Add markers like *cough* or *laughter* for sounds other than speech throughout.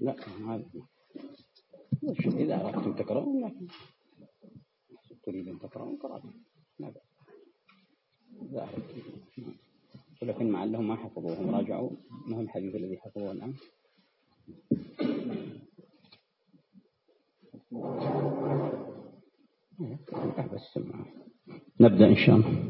لا هذا إذا أردتم تقرأون لكن تريد أن تقرأون قرأتم بأس. إذا أردتم ولكن مع أنهم ما حفظوه هم راجعوا. ما هو الحديث الذي حفظوه الآن؟ بس نبدأ إن شاء الله.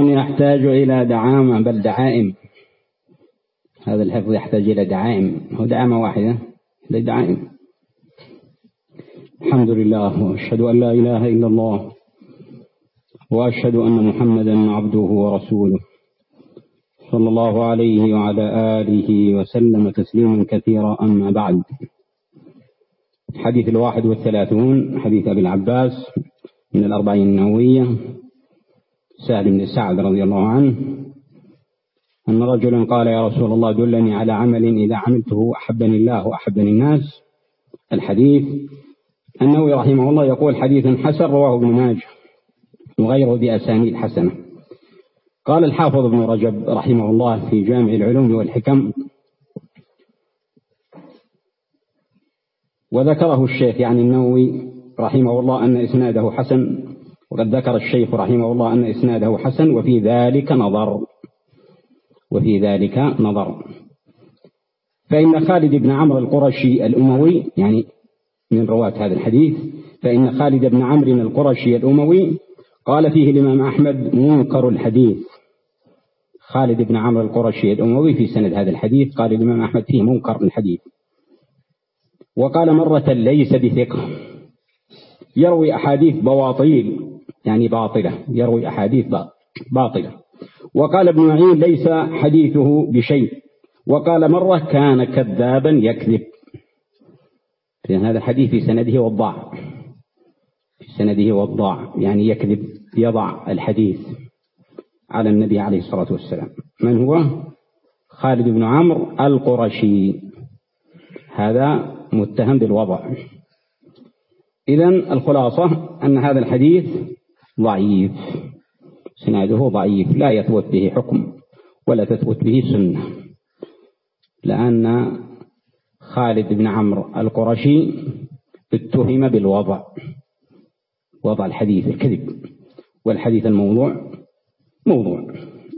يحتاج إلى دعامة بل دعائم. هذا الحفظ يحتاج إلى دعائم. هو دعامة واحدة لدعائم الحمد لله وأشهد أن لا إله إلا الله وأشهد أن محمدا عبده ورسوله. صلى الله عليه وعلى آله وسلم تسليما كثيرا أما بعد. حديث الواحد والثلاثون حديث أبي العباس من الأربعين النووية. سهل بن سعد رضي الله عنه أن رجلا قال يا رسول الله دلني على عمل إذا عملته أحبني الله وأحبني الناس. الحديث النووي رحمه الله يقول حديث حسن رواه ابن ماجه وغيره بأسانيد حسنة. قال الحافظ ابن رجب رحمه الله في جامع العلوم والحكم وذكره الشيخ يعني النووي رحمه الله أن إسناده حسن وقد ذكر الشيخ رحمه الله أن إسناده حسن وفي ذلك نظر. وفي ذلك نظر. فإن خالد بن عمرو القرشي الأموي يعني من رواة هذا الحديث فإن خالد بن عمرو القرشي الأموي قال فيه الإمام أحمد منكر الحديث. خالد بن عمرو القرشي الأموي في سند هذا الحديث قال الإمام أحمد فيه منكر الحديث. وقال مرة ليس بثقة. يروي أحاديث بواطيل. يعني باطلة يروي أحاديث باطلة وقال ابن معين ليس حديثه بشيء. وقال مرة كان كذابا يكذب. لأن هذا الحديث في سنده وضاع. في سنده وضاع يعني يكذب يضع الحديث على النبي عليه الصلاة والسلام. من هو؟ خالد بن عمرو القرشي. هذا متهم بالوضع. إذا الخلاصة أن هذا الحديث ضعيف. سناده ضعيف. لا يثبت به حكم ولا تثبت به سنة. لأن خالد بن عمرو القرشي اتهم بالوضع وضع الحديث الكذب والحديث الموضوع موضوع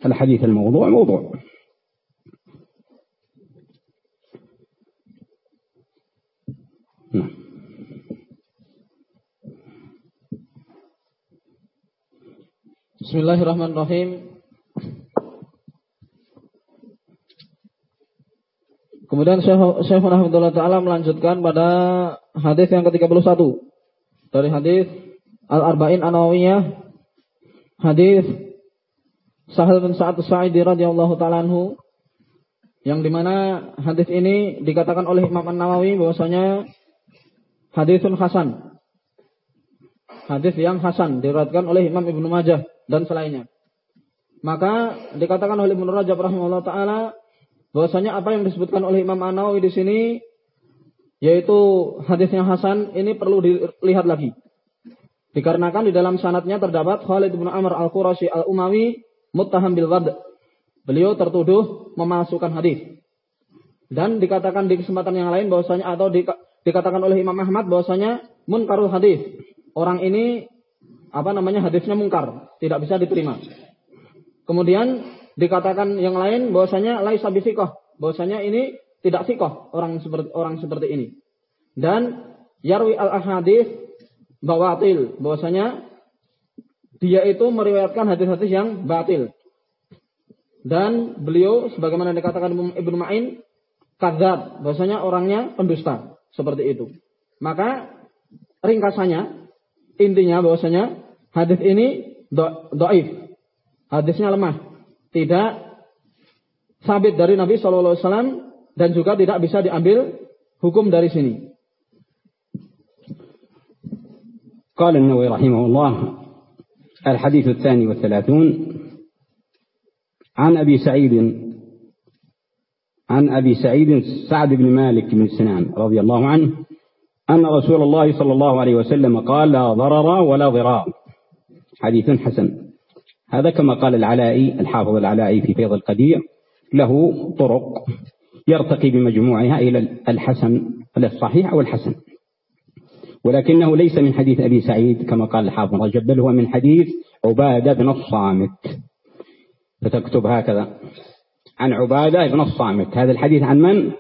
الحديث الموضوع موضوع. Bismillahirrahmanirrahim. Kemudian Syekh Rahmatullah Ta'ala melanjutkan pada hadis yang ke-31. Dari hadis Al-Arba'in Anawiyah. Hadis Sahal bin Sa'ad Sa'idi radhiyallahu ta'ala anhu. Yang di mana hadis ini dikatakan oleh Imam An-Nawawi bahwasanya hadisun hasan. Hadis yang hasan diriwayatkan oleh Imam Ibnu Majah dan selainnya. Maka dikatakan oleh Ibnu Rajab rahimahullah taala bahwasanya apa yang disebutkan oleh Imam An-Nawawi di sini yaitu hadisnya hasan ini perlu dilihat lagi. Dikarenakan di dalam sanatnya terdapat Khalid bin Amr Al-Qurashi Al-Umawi muttaham bil wad. Beliau tertuduh memasukkan hadis. Dan dikatakan di kesempatan yang lain bahwasanya atau di, dikatakan oleh Imam Ahmad bahwasanya munkarul hadis orang ini apa namanya hadisnya mungkar, tidak bisa diterima. Kemudian dikatakan yang lain bahwasanya laisa bisikoh, bahwasanya ini tidak sikoh orang seperti orang seperti ini. Dan yarwi al ahadis bawatil, bahwasanya dia itu meriwayatkan hadis-hadis yang batil. Dan beliau sebagaimana dikatakan Ibnu Ma'in kadzab, bahwasanya orangnya pendusta, seperti itu. Maka ringkasannya Intinya bahwasanya hadis ini doif. Hadisnya lemah. Tidak sabit dari Nabi Wasallam dan juga tidak bisa diambil hukum dari sini. قال النووي رحمه الله الحديث الثاني والثلاثون عن أبي سعيد عن أبي سعيد سعد بن مالك بن سنان رضي الله عنه أن رسول الله صلى الله عليه وسلم قال لا ضرر ولا ضرار حديث حسن. هذا كما قال العلائي الحافظ العلائي في فيض القدير له طرق يرتقي بمجموعها إلى الحسن الصحيح أو الحسن ولكنه ليس من حديث أبي سعيد كما قال الحافظ رجب بل هو من حديث عبادة بن الصامت. فتكتب هكذا عن عبادة بن الصامت. هذا الحديث عن من؟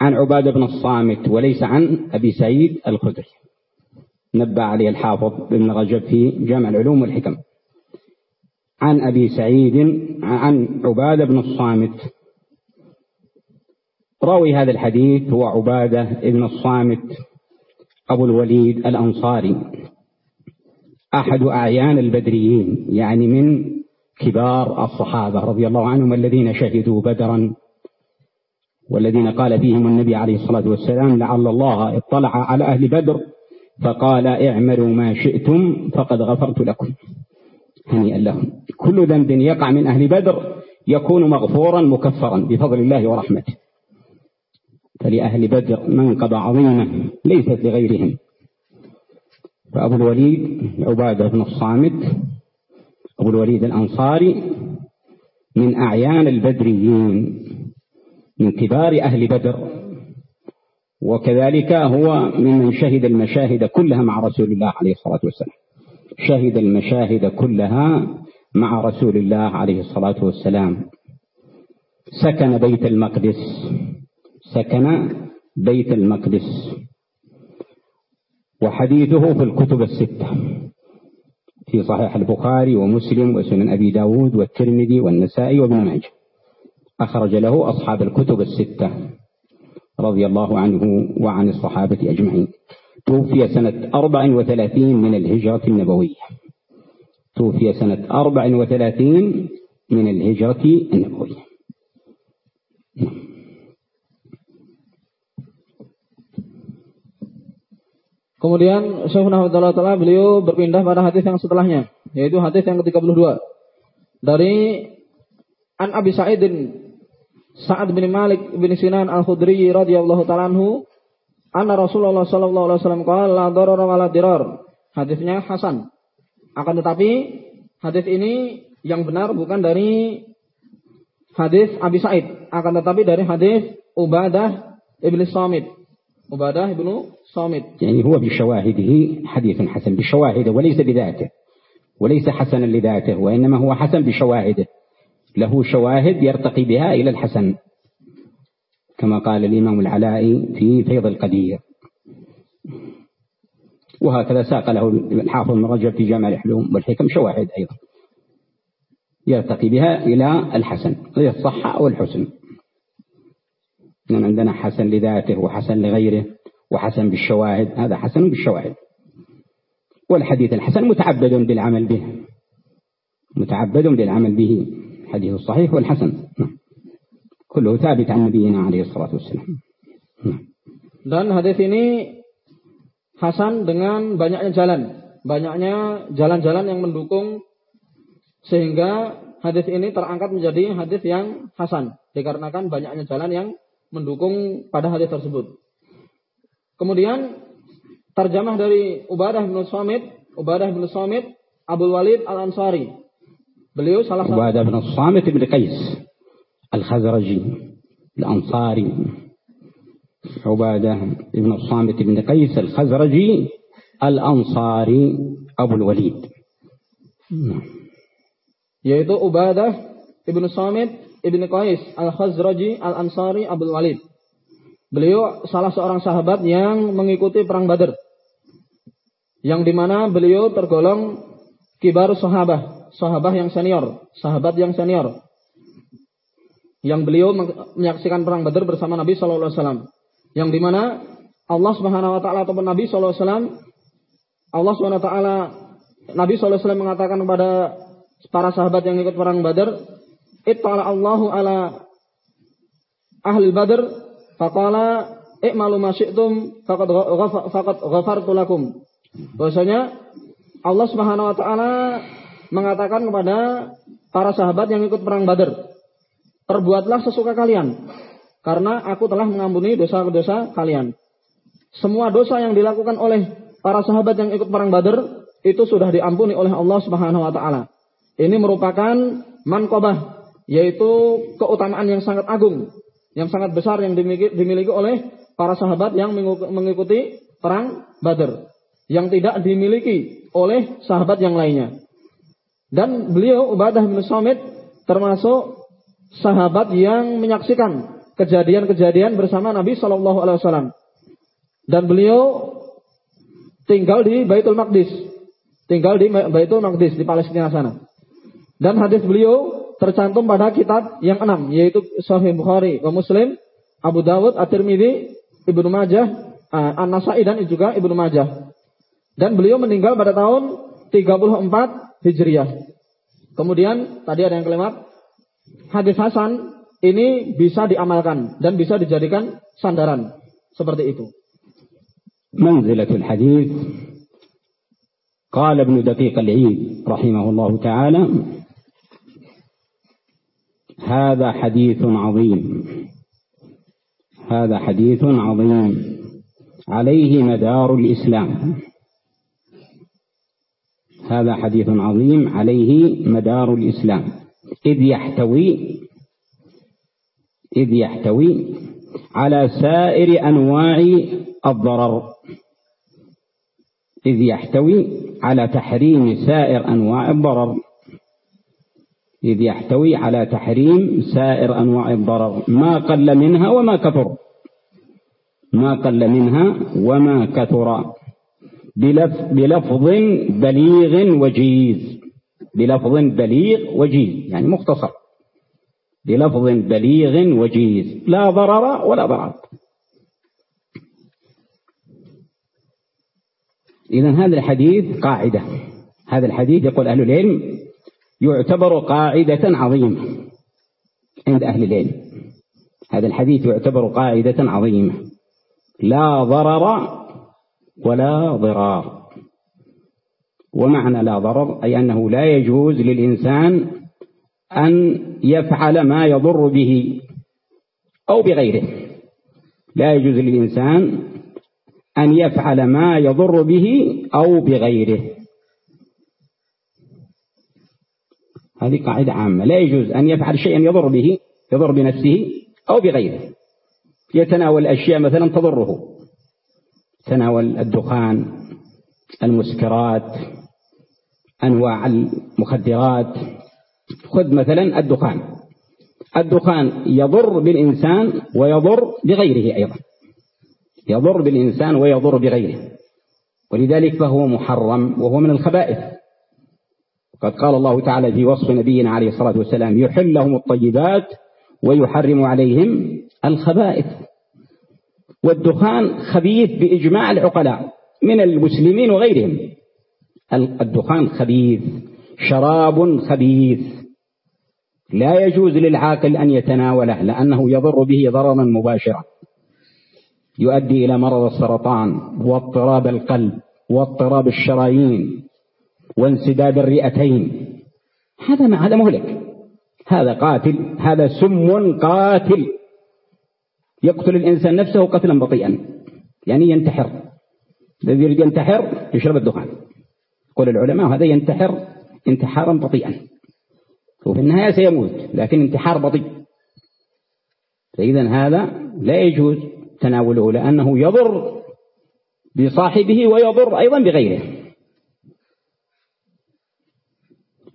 عن عبادة بن الصامت وليس عن أبي سعيد الخدري. نبه عليه الحافظ بن رجب في جامع العلوم والحكم. عن أبي سعيد عن عبادة بن الصامت. راوي هذا الحديث هو عبادة بن الصامت أبو الوليد الأنصاري. أحد أعيان البدريين يعني من كبار الصحابة رضي الله عنهم الذين شهدوا بدرا والذين قال فيهم النبي عليه الصلاة والسلام لعل الله اطلع على أهل بدر فقال اعملوا ما شئتم فقد غفرت لكم. هنيئا لهم. كل ذنب يقع من أهل بدر يكون مغفورا مكفرا بفضل الله ورحمته. فلأهل بدر منقبة عظيمة ليست لغيرهم. فأبو الوليد عبادة بن الصامت أبو الوليد الأنصاري من أعيان البدريين من كبار أهل بدر وكذلك هو ممن شهد المشاهد كلها مع رسول الله عليه الصلاة والسلام. شهد المشاهد كلها مع رسول الله عليه الصلاة والسلام. سكن بيت المقدس. سكن بيت المقدس. وحديثه في الكتب الستة. في صحيح البخاري ومسلم وسنن أبي داود والترمذي والنسائي وابن ماجه. أخرج له أصحاب الكتب الستة. رضي الله عنه وعن الصحابة أجمعين توفي سنة أربع وثلاثين من الهجرة النبوية توفي سنة أربع وثلاثين من الهجرة النبوية Kemudian Syekh Nahmudullah Ta'ala beliau berpindah pada hadis yang setelahnya. Yaitu hadis yang ke-32. Dari An Abi Sa'idin Sa'ad bin Malik bin Sinan Al-Khudri radhiyallahu taala anhu anna Rasulullah sallallahu alaihi wasallam qala la darara wa la dirar. Hadisnya hasan. Akan tetapi hadis ini yang benar bukan dari hadis Abi Sa'id, akan tetapi dari hadis Ubadah ibn Samit. Ubadah ibn Samit. يعني هو بشواهده حديث حسن بشواهده وليس بذاته وليس حسنا لذاته وإنما هو حسن بشواهده له شواهد يرتقي بها إلى الحسن كما قال الإمام العلائي في فيض القدير. وهكذا ساق له الحافظ من رجب في جامع الحلوم والحكم شواهد أيضا يرتقي بها إلى الحسن غير الصحة أو الحسن. عندنا حسن لذاته وحسن لغيره وحسن بالشواهد هذا حسن بالشواهد. والحديث الحسن متعبد بالعمل به متعبد بالعمل به. حديث الصحيح والحسن نعم. كله ثابت عن نبينا عليه الصلاة والسلام نعم. dan hadis ini hasan dengan banyaknya jalan banyaknya jalan-jalan yang mendukung sehingga hadis ini terangkat menjadi hadis yang hasan dikarenakan banyaknya jalan yang mendukung pada hadis tersebut. Kemudian terjemah dari Ubadah bin Samit, Ubadah bin Samit Abu Walid Al-Ansari. Beliau salah satu Ubadah bin Samit bin Qais Al-Khazraji Al-Ansari. Ubadah bin Samit bin Qais Al-Khazraji Al-Ansari Abu Walid. Yaitu Ubadah Ibn Samit Ibn Qais Al-Khazraji Al-Ansari Abdul Walid. Beliau salah seorang sahabat yang mengikuti perang Badar. Yang di mana beliau tergolong kibar sahabat, sahabat yang senior, sahabat yang senior. Yang beliau menyaksikan perang Badar bersama Nabi Shallallahu Alaihi Wasallam. Yang di mana Allah Subhanahu Wa Taala ataupun Nabi Shallallahu Alaihi Wasallam, Allah Subhanahu Wa Taala Nabi Shallallahu Alaihi Wasallam mengatakan kepada para sahabat yang ikut perang Badar, ittala Allahu ala ahli Badr faqala i'malu ma syi'tum faqad faqad ghafartu lakum. Bahwasanya Allah Subhanahu wa taala mengatakan kepada para sahabat yang ikut perang Badar, perbuatlah sesuka kalian karena aku telah mengampuni dosa-dosa kalian. Semua dosa yang dilakukan oleh para sahabat yang ikut perang Badar itu sudah diampuni oleh Allah Subhanahu wa taala. Ini merupakan manqabah yaitu keutamaan yang sangat agung, yang sangat besar yang dimiliki, dimiliki oleh para sahabat yang mengikuti perang Badar, yang tidak dimiliki oleh sahabat yang lainnya. Dan beliau Ubadah bin Samit termasuk sahabat yang menyaksikan kejadian-kejadian bersama Nabi Shallallahu Alaihi Wasallam. Dan beliau tinggal di Baitul Maqdis, tinggal di Baitul Maqdis di Palestina sana. Dan hadis beliau tercantum pada kitab yang enam yaitu Sahih Bukhari Muslim, Abu Dawud, At-Tirmidzi, Ibnu Majah, uh, An-Nasai dan juga Ibnu Majah. Dan beliau meninggal pada tahun 34 Hijriah. Kemudian tadi ada yang kelima, hadis Hasan ini bisa diamalkan dan bisa dijadikan sandaran seperti itu. Manzilatul hadis قال ابن دقيق العيد رحمه الله تعالى هذا حديث عظيم هذا حديث عظيم عليه مدار الإسلام هذا حديث عظيم عليه مدار الإسلام. إذ يحتوي إذ يحتوي على سائر أنواع الضرر. إذ يحتوي على تحريم سائر أنواع الضرر. إذ يحتوي على تحريم سائر أنواع الضرر. ما قل منها وما كثر. ما قل منها وما كثر. بلفظ بليغ وجيز. بلفظ بليغ وجيز يعني مختصر. بلفظ بليغ وجيز. لا ضرر ولا ضرر. إذا هذا الحديث قاعدة. هذا الحديث يقول أهل العلم يعتبر قاعدة عظيمة عند أهل العلم. هذا الحديث يعتبر قاعدة عظيمة. لا ضرر ولا ضرار. ومعنى لا ضرر أي أنه لا يجوز للإنسان أن يفعل ما يضر به أو بغيره. لا يجوز للإنسان أن يفعل ما يضر به أو بغيره. هذه قاعدة عامة. لا يجوز أن يفعل شيئا يضر به يضر بنفسه أو بغيره. يتناول أشياء مثلا تضره. تناول الدخان المسكرات أنواع المخدرات. خذ مثلا الدخان. الدخان يضر بالإنسان ويضر بغيره أيضا. يضر بالإنسان ويضر بغيره. ولذلك فهو محرم وهو من الخبائث. قد قال الله تعالى في وصف نبينا عليه الصلاة والسلام يحل لهم الطيبات ويحرم عليهم الخبائث. والدخان خبيث بإجماع العقلاء من المسلمين وغيرهم. الدخان خبيث شراب خبيث. لا يجوز للعاقل أن يتناوله لأنه يضر به ضررا مباشرا يؤدي إلى مرض السرطان واضطراب القلب واضطراب الشرايين وانسداد الرئتين. هذا هذا مهلك. هذا قاتل هذا سم قاتل. يقتل الإنسان نفسه قتلا بطيئا يعني ينتحر. الذي يريد ينتحر يشرب الدخان. يقول العلماء هذا ينتحر انتحارا بطيئا. وفي النهاية سيموت لكن انتحار بطيء. فإذا هذا لا يجوز تناوله لأنه يضر بصاحبه ويضر أيضا بغيره.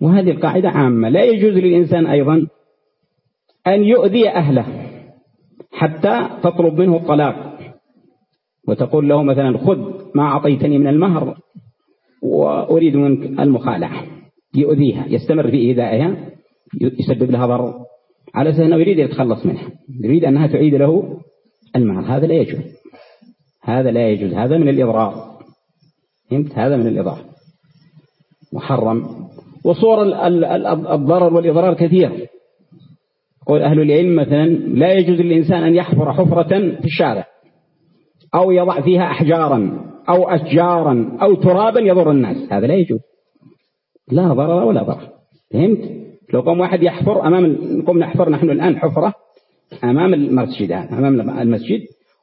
وهذه القاعدة عامة. لا يجوز للإنسان أيضا أن يؤذي أهله. حتى تطلب منه الطلاق. وتقول له مثلا خذ ما أعطيتني من المهر وأريد منك المخالعة. يؤذيها يستمر في إيذائها يسبب لها ضرر. على أساس أنه يريد يتخلص منها يريد أنها تعيد له المهر. هذا لا يجوز. هذا لا يجوز. هذا من الإضرار. فهمت؟ هذا من الإضرار. محرم. وصور الضرر والإضرار كثير. يقول أهل العلم مثلا لا يجوز للإنسان أن يحفر حفرة في الشارع أو يضع فيها أحجارا أو أشجارا أو ترابا يضر الناس. هذا لا يجوز. لا ضرر ولا ضرر. فهمت؟ لو قام واحد يحفر أمام نقوم نحفر نحن الآن حفرة أمام المسجد أمام المسجد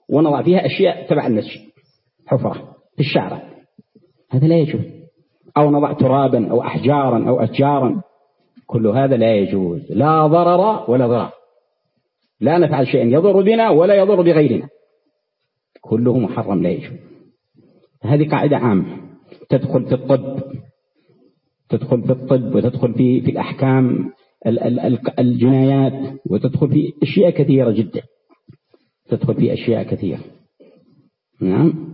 ونضع فيها أشياء تبع المسجد حفرة في الشارع. هذا لا يجوز. أو نضع ترابا أو أحجارا أو أشجارا. كل هذا لا يجوز. لا ضرر ولا ضرر لا نفعل شيئا يضر بنا ولا يضر بغيرنا. كله محرم لا يجوز. هذه قاعدة عامة. تدخل في الطب. تدخل في الطب وتدخل في في الأحكام الجنايات وتدخل في أشياء كثيرة جدا. تدخل في أشياء كثيرة. نعم.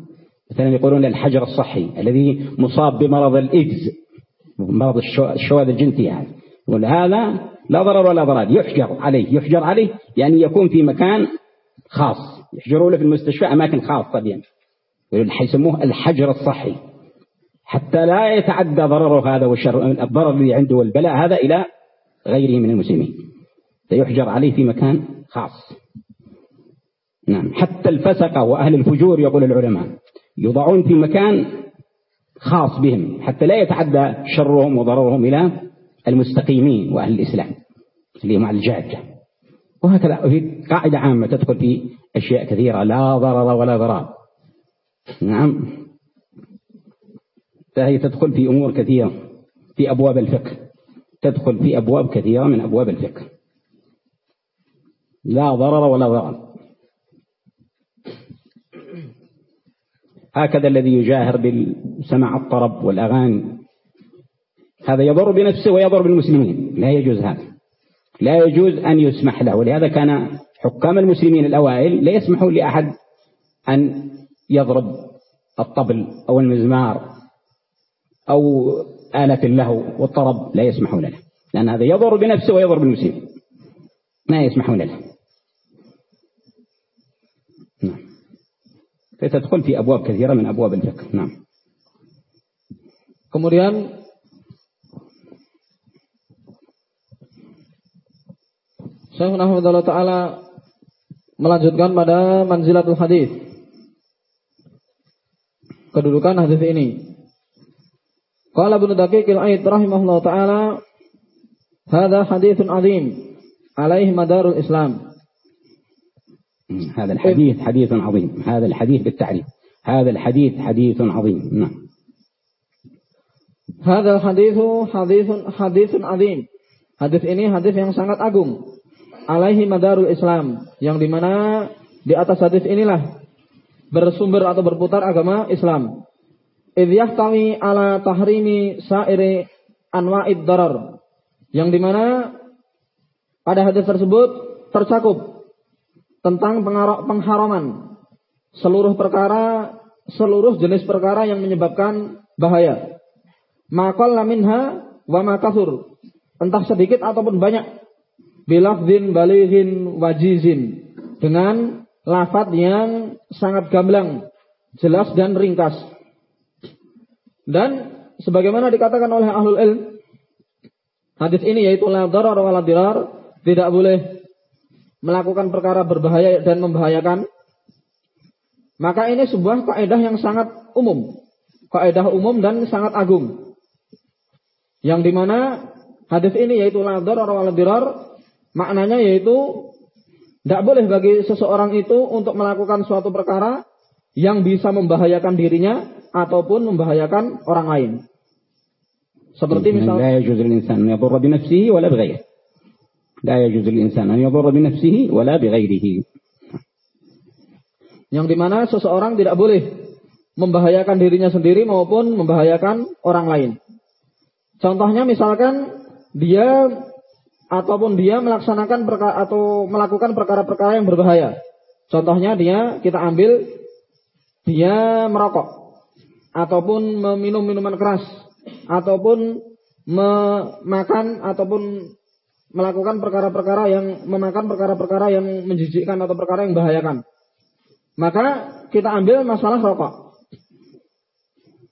مثلا يقولون الحجر الصحي الذي مصاب بمرض الإيدز مرض الشواذ الجنسي هذا يقول هذا لا ضرر ولا ضرر يحجر عليه. يحجر عليه يعني يكون في مكان خاص. يحجروا له في المستشفى أماكن خاصة بهم يسموه الحجر الصحي. حتى لا يتعدى ضرره هذا والشر الضرر الذي عنده والبلاء هذا إلى غيره من المسلمين. سيحجر عليه في مكان خاص. نعم. حتى الفسقة وأهل الفجور يقول العلماء يوضعون في مكان خاص بهم. حتى لا يتعدى شرهم وضررهم إلى المستقيمين وأهل الإسلام اللي هم على الجادة. وهكذا في قاعدة عامة تدخل في أشياء كثيرة لا ضرر ولا ضرار. نعم. فهي تدخل في أمور كثيرة في أبواب الفقه. تدخل في أبواب كثيرة من أبواب الفقه. لا ضرر ولا ضرر هكذا الذي يجاهر بسماع الطرب والأغاني. هذا يضر بنفسه ويضر بالمسلمين. لا يجوز هذا. لا يجوز أن يسمح له. ولهذا كان حكام المسلمين الأوائل لا يسمحوا لأحد أن يضرب الطبل أو المزمار أو آلة اللهو والطرب. لا يسمحون له. لأن هذا يضر بنفسه ويضر بالمسلمين ما يسمحون له. نعم. فتدخل في أبواب كثيرة من أبواب الفقه. نعم. kemudian Syekh Nahmudullah Ta'ala melanjutkan pada manzilatul hadis. Kedudukan hadis ini. قال ابن دقيق العيد رحمه الله تعالى هذا حديث عظيم عليه مدار الإسلام هذا الحديث حديث عظيم هذا الحديث بالتعريف هذا الحديث حديث عظيم نعم هذا الحديث حديث حديث عظيم hadis ini hadis yang sangat agung alaihi madarul Islam yang di mana Di atas hadis inilah bersumber atau berputar agama Islam. Idh yahtawi ala tahrimi sa'iri anwa'id darar. Yang di mana pada hadis tersebut tercakup tentang pengharaman seluruh perkara, seluruh jenis perkara yang menyebabkan bahaya. Makal laminha wa makasur. Entah sedikit ataupun banyak. Bilafdin balighin wajizin. Dengan lafad yang sangat gamblang, jelas dan ringkas. Dan sebagaimana dikatakan oleh ahlul ilm, hadis ini yaitu la darar wa la dirar, tidak boleh melakukan perkara berbahaya dan membahayakan. Maka ini sebuah kaidah yang sangat umum, kaidah umum dan sangat agung. Yang di mana hadis ini yaitu la darar wa la dirar, maknanya yaitu tidak boleh bagi seseorang itu untuk melakukan suatu perkara yang bisa membahayakan dirinya ataupun membahayakan orang lain. Seperti misalnya لا يجوز الإنسان أن يضر بنفسه ولا بغيره. لا يجوز الإنسان أن يضر بنفسه ولا بغيره. Yang dimana seseorang tidak boleh membahayakan dirinya sendiri maupun membahayakan orang lain. Contohnya misalkan dia ataupun dia melaksanakan perkara, atau melakukan perkara-perkara yang berbahaya. Contohnya dia kita ambil dia merokok ataupun meminum minuman keras ataupun memakan ataupun melakukan perkara-perkara yang memakan perkara-perkara yang menjijikkan atau perkara yang membahayakan. Maka kita ambil masalah rokok.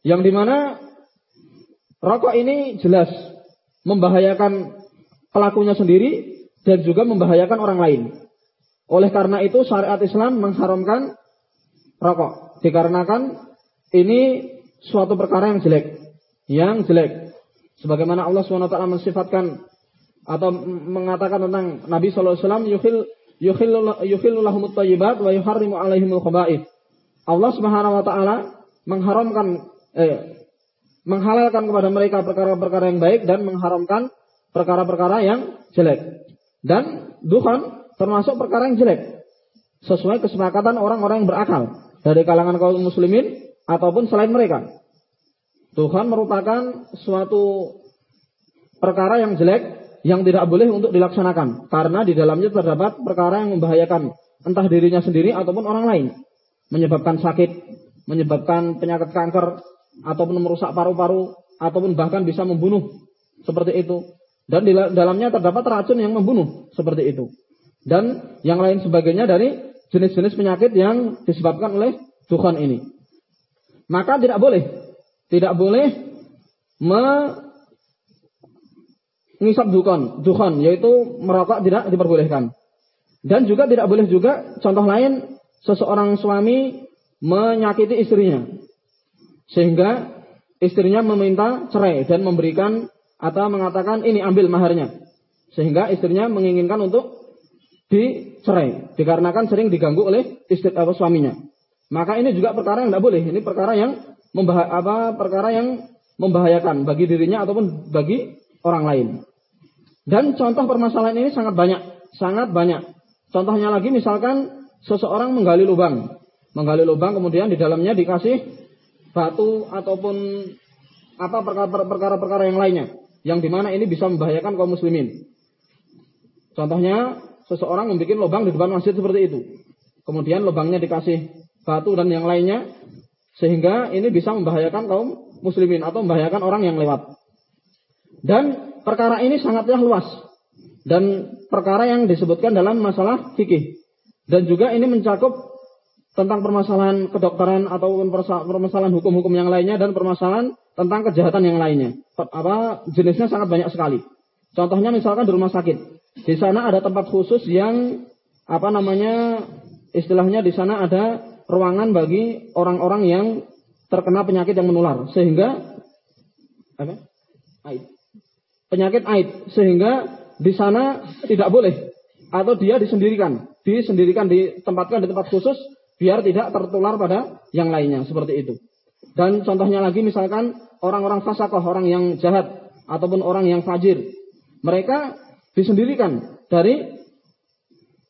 Yang di mana rokok ini jelas membahayakan pelakunya sendiri dan juga membahayakan orang lain. Oleh karena itu syariat Islam mengharamkan rokok. Dikarenakan ini suatu perkara yang jelek. Yang jelek. Sebagaimana Allah SWT mensifatkan atau mengatakan tentang Nabi SAW yukhil yukhillu lahumut tayyibat wa yuharrimu alaihimul khaba'ith. Allah Subhanahu wa taala mengharamkan eh, menghalalkan kepada mereka perkara-perkara yang baik dan mengharamkan perkara-perkara yang jelek. Dan duhan termasuk perkara yang jelek. Sesuai kesepakatan orang-orang yang berakal. Dari kalangan kaum muslimin ataupun selain mereka. Tuhan merupakan suatu perkara yang jelek yang tidak boleh untuk dilaksanakan. Karena di dalamnya terdapat perkara yang membahayakan. Entah dirinya sendiri ataupun orang lain. Menyebabkan sakit, menyebabkan penyakit kanker, ataupun merusak paru-paru, ataupun bahkan bisa membunuh. Seperti itu. Dan di dalamnya terdapat racun yang membunuh seperti itu. Dan yang lain sebagainya dari jenis-jenis penyakit yang disebabkan oleh dukhan ini. Maka tidak boleh, tidak boleh mengisap dukhan, dukhan yaitu merokok tidak diperbolehkan. Dan juga tidak boleh juga contoh lain seseorang suami menyakiti istrinya sehingga istrinya meminta cerai dan memberikan atau mengatakan ini ambil maharnya. Sehingga istrinya menginginkan untuk dicerai dikarenakan sering diganggu oleh istri atau suaminya. Maka ini juga perkara yang tidak boleh. Ini perkara yang membah apa perkara yang membahayakan bagi dirinya ataupun bagi orang lain. Dan contoh permasalahan ini sangat banyak, sangat banyak. Contohnya lagi misalkan seseorang menggali lubang, menggali lubang kemudian di dalamnya dikasih batu ataupun apa perkara-perkara yang lainnya yang di mana ini bisa membahayakan kaum muslimin. Contohnya, seseorang membuat lubang di depan masjid seperti itu. Kemudian lubangnya dikasih batu dan yang lainnya, sehingga ini bisa membahayakan kaum muslimin atau membahayakan orang yang lewat. Dan perkara ini sangatlah luas. Dan perkara yang disebutkan dalam masalah fikih. Dan juga ini mencakup tentang permasalahan kedokteran ataupun permasalahan hukum-hukum yang lainnya dan permasalahan tentang kejahatan yang lainnya. Apa jenisnya sangat banyak sekali. Contohnya misalkan di rumah sakit. Di sana ada tempat khusus yang apa namanya istilahnya di sana ada ruangan bagi orang-orang yang terkena penyakit yang menular sehingga apa? Aid. Penyakit aid sehingga di sana tidak boleh atau dia disendirikan, disendirikan ditempatkan di tempat khusus biar tidak tertular pada yang lainnya seperti itu. Dan contohnya lagi misalkan orang-orang fasakoh, orang yang jahat ataupun orang yang fajir. Mereka disendirikan dari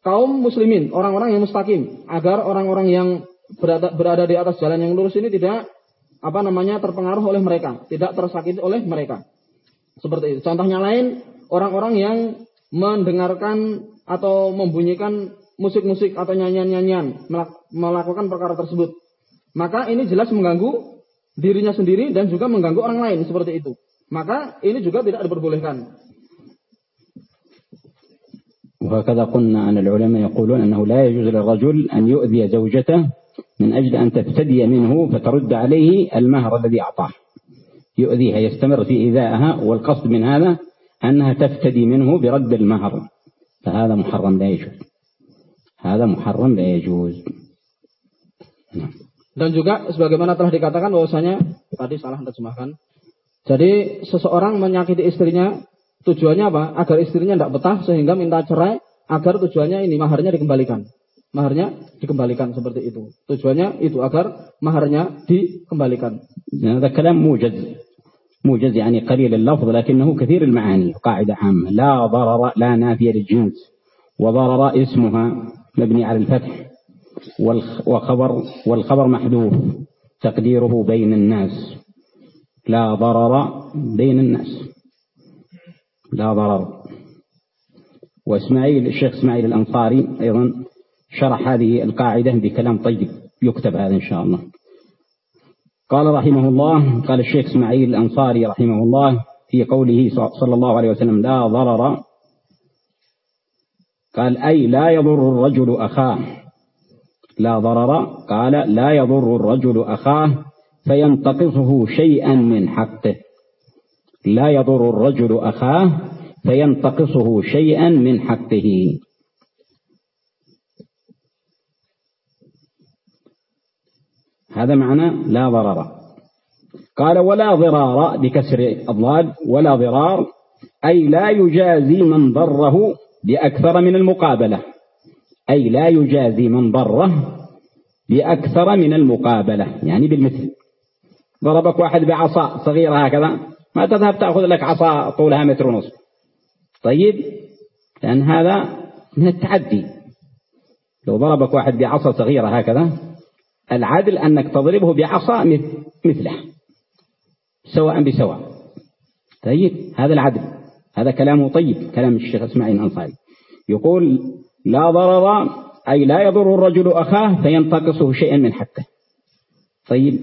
kaum muslimin, orang-orang yang mustaqim, agar orang-orang yang berada, berada di atas jalan yang lurus ini tidak apa namanya terpengaruh oleh mereka, tidak tersakiti oleh mereka. Seperti itu. Contohnya lain, orang-orang yang mendengarkan atau membunyikan musik-musik atau nyanyian-nyanyian melakukan perkara tersebut. Maka ini jelas mengganggu dirinya sendiri dan juga mengganggu orang lain seperti itu. Maka ini juga tidak diperbolehkan. وهكذا قلنا أن العلماء يقولون أنه لا يجوز للرجل أن يؤذي زوجته من أجل أن تفتدي منه فترد عليه المهر الذي أعطاه. يؤذيها يستمر في إيذائها والقصد من هذا أنها تفتدي منه برد المهر. فهذا محرم لا يجوز. هذا محرم لا يجوز. Dan juga sebagaimana telah dikatakan bahwasanya tadi salah terjemahkan. Jadi seseorang menyakiti istrinya Tujuannya apa? Agar istrinya tidak betah sehingga minta cerai agar tujuannya ini maharnya dikembalikan. Maharnya dikembalikan seperti itu. Tujuannya itu agar maharnya dikembalikan. هذا كلام موجز موجز يعني قليل اللفظ لكنه كثير المعاني قاعدة عامة لا ضرر لا نافية للجنس وضرر اسمها مبني على الفتح وخبر والخبر محذوف. تقديره بين الناس. لا ضرر بين الناس. لا ضرر. وإسماعيل الشيخ إسماعيل الأنصاري أيضا شرح هذه القاعدة بكلام طيب يكتب هذا إن شاء الله. قال رحمه الله قال الشيخ إسماعيل الأنصاري رحمه الله في قوله صلى الله عليه وسلم لا ضرر. قال أي لا يضر الرجل أخاه. لا ضرر. قال لا يضر الرجل أخاه فينتقصه شيئا من حقه. لا يضر الرجل أخاه فينتقصه شيئا من حقه. هذا معنى لا ضرر. قال ولا ضرار بكسر الضاد. ولا ضرار أي لا يجازي من ضره بأكثر من المقابلة. أي لا يجازي من ضره بأكثر من المقابلة يعني بالمثل. ضربك واحد بعصا صغيرة هكذا ما تذهب تأخذ لك عصا طولها متر ونصف. طيب لأن هذا من التعدي. لو ضربك واحد بعصا صغيرة هكذا العدل أنك تضربه بعصا مثله سواء بسواء. طيب هذا العدل هذا كلامه طيب كلام الشيخ إسماعيل الأنصاري. يقول لا ضرر أي لا يضر الرجل أخاه فينتقصه شيئا من حقه. طيب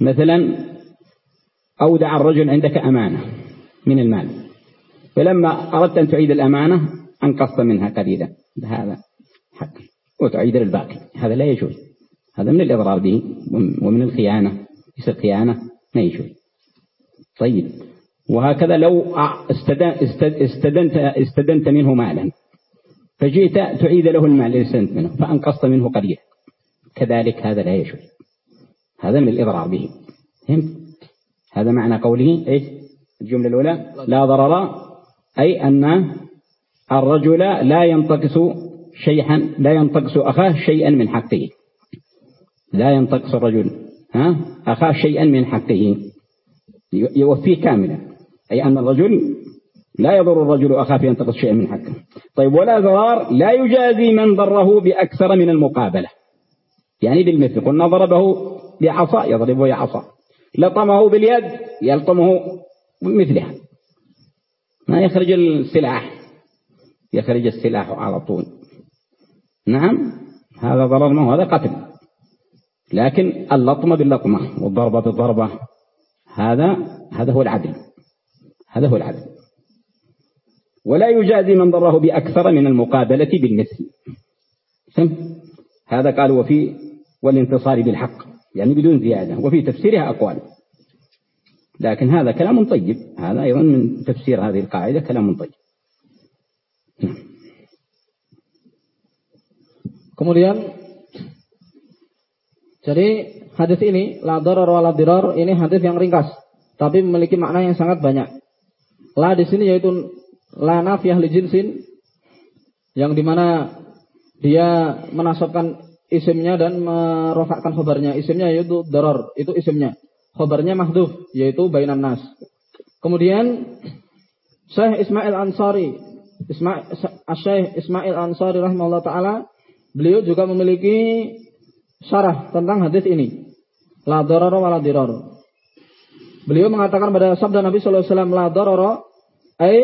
مثلا أودع الرجل عندك أمانة من المال. فلما أردت أن تعيد الأمانة أنقصت منها قليلا. هذا حق وتعيد الباقي هذا لا يجوز. هذا من الإضرار به ومن الخيانة. يصير خيانة ما يجوز. طيب وهكذا لو استدنت, استدنت منه مالا. فجئت تعيد له المال الذي منه فأنقصت منه قليلا كذلك هذا لا يجوز هذا من الإضرار به. فهمت؟ هذا معنى قوله إيش؟ الجملة الأولى لا ضرر أي أن الرجل لا ينتقص شيئا لا ينتقص أخاه شيئا من حقه. لا ينتقص الرجل ها؟ أخاه شيئا من حقه. يوفيه كاملا. أي أن الرجل لا يضر الرجل أخاه ينتقص شيئا من حقه. طيب ولا ضرار لا يجازي من ضره بأكثر من المقابلة. يعني بالمثل قلنا ضربه بعصا يضربه بعصا. لطمه باليد يلطمه مثلها. ما يخرج السلاح؟ يخرج السلاح على طول. نعم هذا ضرر ما هذا قتل. لكن اللطمة باللطمة والضربة بالضربة هذا هذا هو العدل. هذا هو العدل. ولا يجازي من ضره بأكثر من المقابلة بالمثل. هذا قال وفي والانتصار بالحق يعني بدون زيادة وفي تفسيرها أقوال. لكن هذا كلام طيب هذا أيضا من تفسير هذه القاعدة كلام طيب. Kemudian jadi hadis ini la darar wa la dirar ini hadis yang ringkas tapi memiliki makna yang sangat banyak. La di sini yaitu la nafiyah li jinsin yang di mana dia menasabkan isimnya dan merofakkan khobarnya. Isimnya yaitu doror, itu isimnya. Khobarnya mahduf, yaitu bainan nas. Kemudian Syekh Ismail Ansari Ismail, Ismail Ansari rahimahullah taala beliau juga memiliki syarah tentang hadis ini. La darara wa la dirar. Beliau mengatakan pada sabda Nabi sallallahu alaihi wasallam la darara ai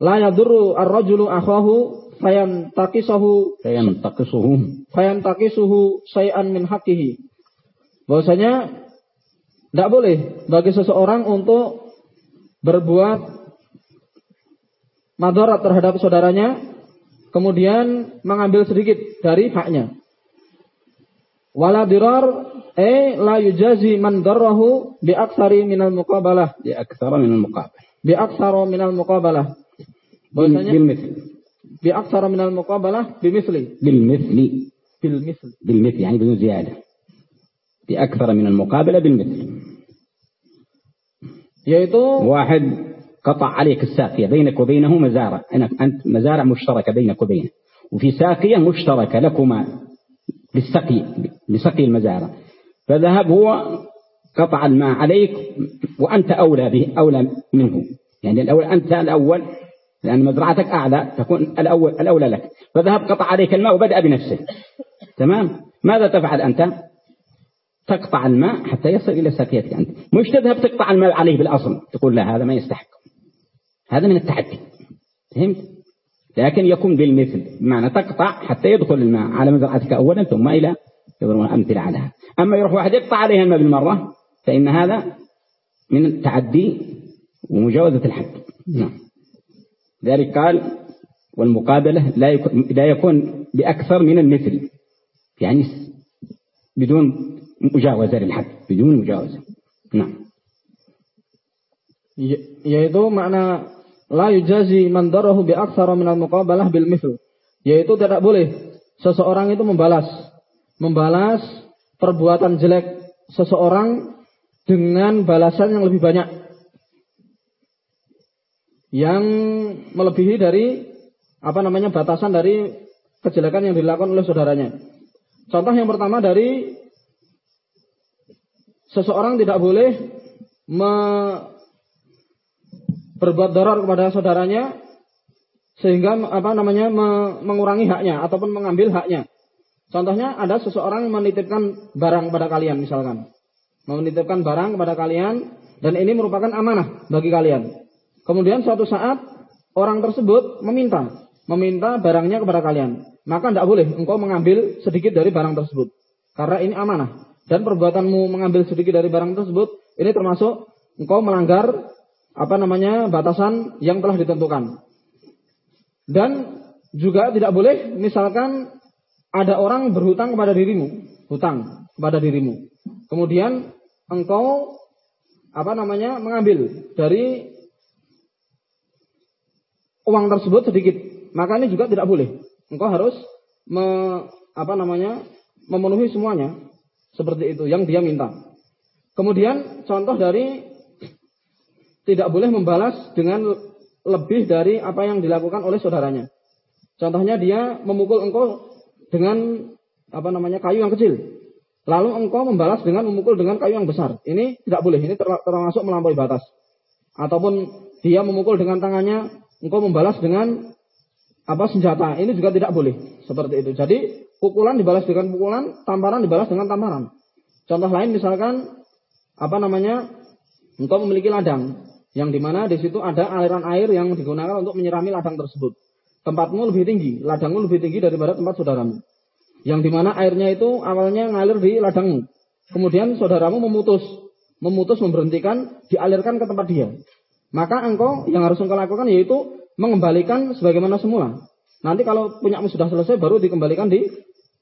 la yadurru ar-rajulu akhahu fayantaqisahu fayantaqisuhu fayantaqisuhu syai'an min haqqihi. Bahwasanya tidak boleh bagi seseorang untuk berbuat madarat terhadap saudaranya kemudian mengambil sedikit dari haknya. Wala dirar eh la yujazi man darrahu bi aksari minal muqabalah. Bi aksara minal muqabalah. Bi aksara minal muqabalah. Bi misli. Bil mithli. Bil misli. Bil mithli يعني بدون زيادة. بأكثر من المقابلة بالمثل. yaitu واحد قطع عليك الساقية بينك وبينه مزارع أنت مزارع مشتركة بينك وبينه وفي ساقية مشتركة لكما للسقي لسقي المزارع فذهب هو قطع الماء عليك وأنت أولى به أولى منه يعني الأول أنت الأول لأن مزرعتك أعلى تكون الأول الأولى لك. فذهب قطع عليك الماء وبدأ بنفسه. تمام؟ ماذا تفعل أنت؟ تقطع الماء حتى يصل إلى ساقيتك أنت. مش تذهب تقطع الماء عليه بالأصل. تقول لا هذا ما يستحق. هذا من التحدي. فهمت؟ لكن يكون بالمثل. بمعنى تقطع حتى يدخل الماء على مزرعتك أولا ثم إلى يضربون أمثلة عليها أما يروح واحد يقطع عليها الماء بالمرة فإن هذا من التعدي ومجاوزة الحد. نعم. ذلك قال والمقابلة لا يكون, لا يكون بأكثر من المثل يعني بدون مجاوزة للحد بدون مجاوزة نعم yaitu makna la yujazi man darahu bi aktsara min al muqabalah bil mithl yaitu tidak boleh seseorang itu membalas membalas perbuatan jelek seseorang dengan balasan yang lebih banyak yang melebihi dari apa namanya batasan dari kejelekan yang dilakukan oleh saudaranya. Contoh yang pertama dari seseorang tidak boleh me, berbuat doror kepada saudaranya sehingga apa namanya me, mengurangi haknya ataupun mengambil haknya. Contohnya ada seseorang menitipkan barang pada kalian misalkan. Menitipkan barang kepada kalian dan ini merupakan amanah bagi kalian. Kemudian suatu saat orang tersebut meminta, meminta barangnya kepada kalian. Maka tidak boleh engkau mengambil sedikit dari barang tersebut. Karena ini amanah dan perbuatanmu mengambil sedikit dari barang tersebut ini termasuk engkau melanggar apa namanya batasan yang telah ditentukan. Dan juga tidak boleh misalkan ada orang berhutang kepada dirimu, hutang kepada dirimu. Kemudian engkau apa namanya mengambil dari uang tersebut sedikit. Maka ini juga tidak boleh. Engkau harus me, apa namanya memenuhi semuanya seperti itu yang dia minta. Kemudian contoh dari tidak boleh membalas dengan lebih dari apa yang dilakukan oleh saudaranya. Contohnya dia memukul engkau dengan apa namanya kayu yang kecil. Lalu engkau membalas dengan memukul dengan kayu yang besar. Ini tidak boleh. Ini termasuk melampaui batas. Ataupun dia memukul dengan tangannya, engkau membalas dengan apa senjata. Ini juga tidak boleh. Seperti itu. Jadi pukulan dibalas dengan pukulan, tamparan dibalas dengan tamparan. Contoh lain misalkan apa namanya engkau memiliki ladang yang di mana di situ ada aliran air yang digunakan untuk menyirami ladang tersebut. Tempatmu lebih tinggi, ladangmu lebih tinggi daripada tempat saudaramu. Yang di mana airnya itu awalnya ngalir di ladangmu. Kemudian saudaramu memutus, memutus memberhentikan, dialirkan ke tempat dia. Maka engkau yang harus engkau lakukan yaitu mengembalikan sebagaimana semula. Nanti kalau punyamu sudah selesai baru dikembalikan di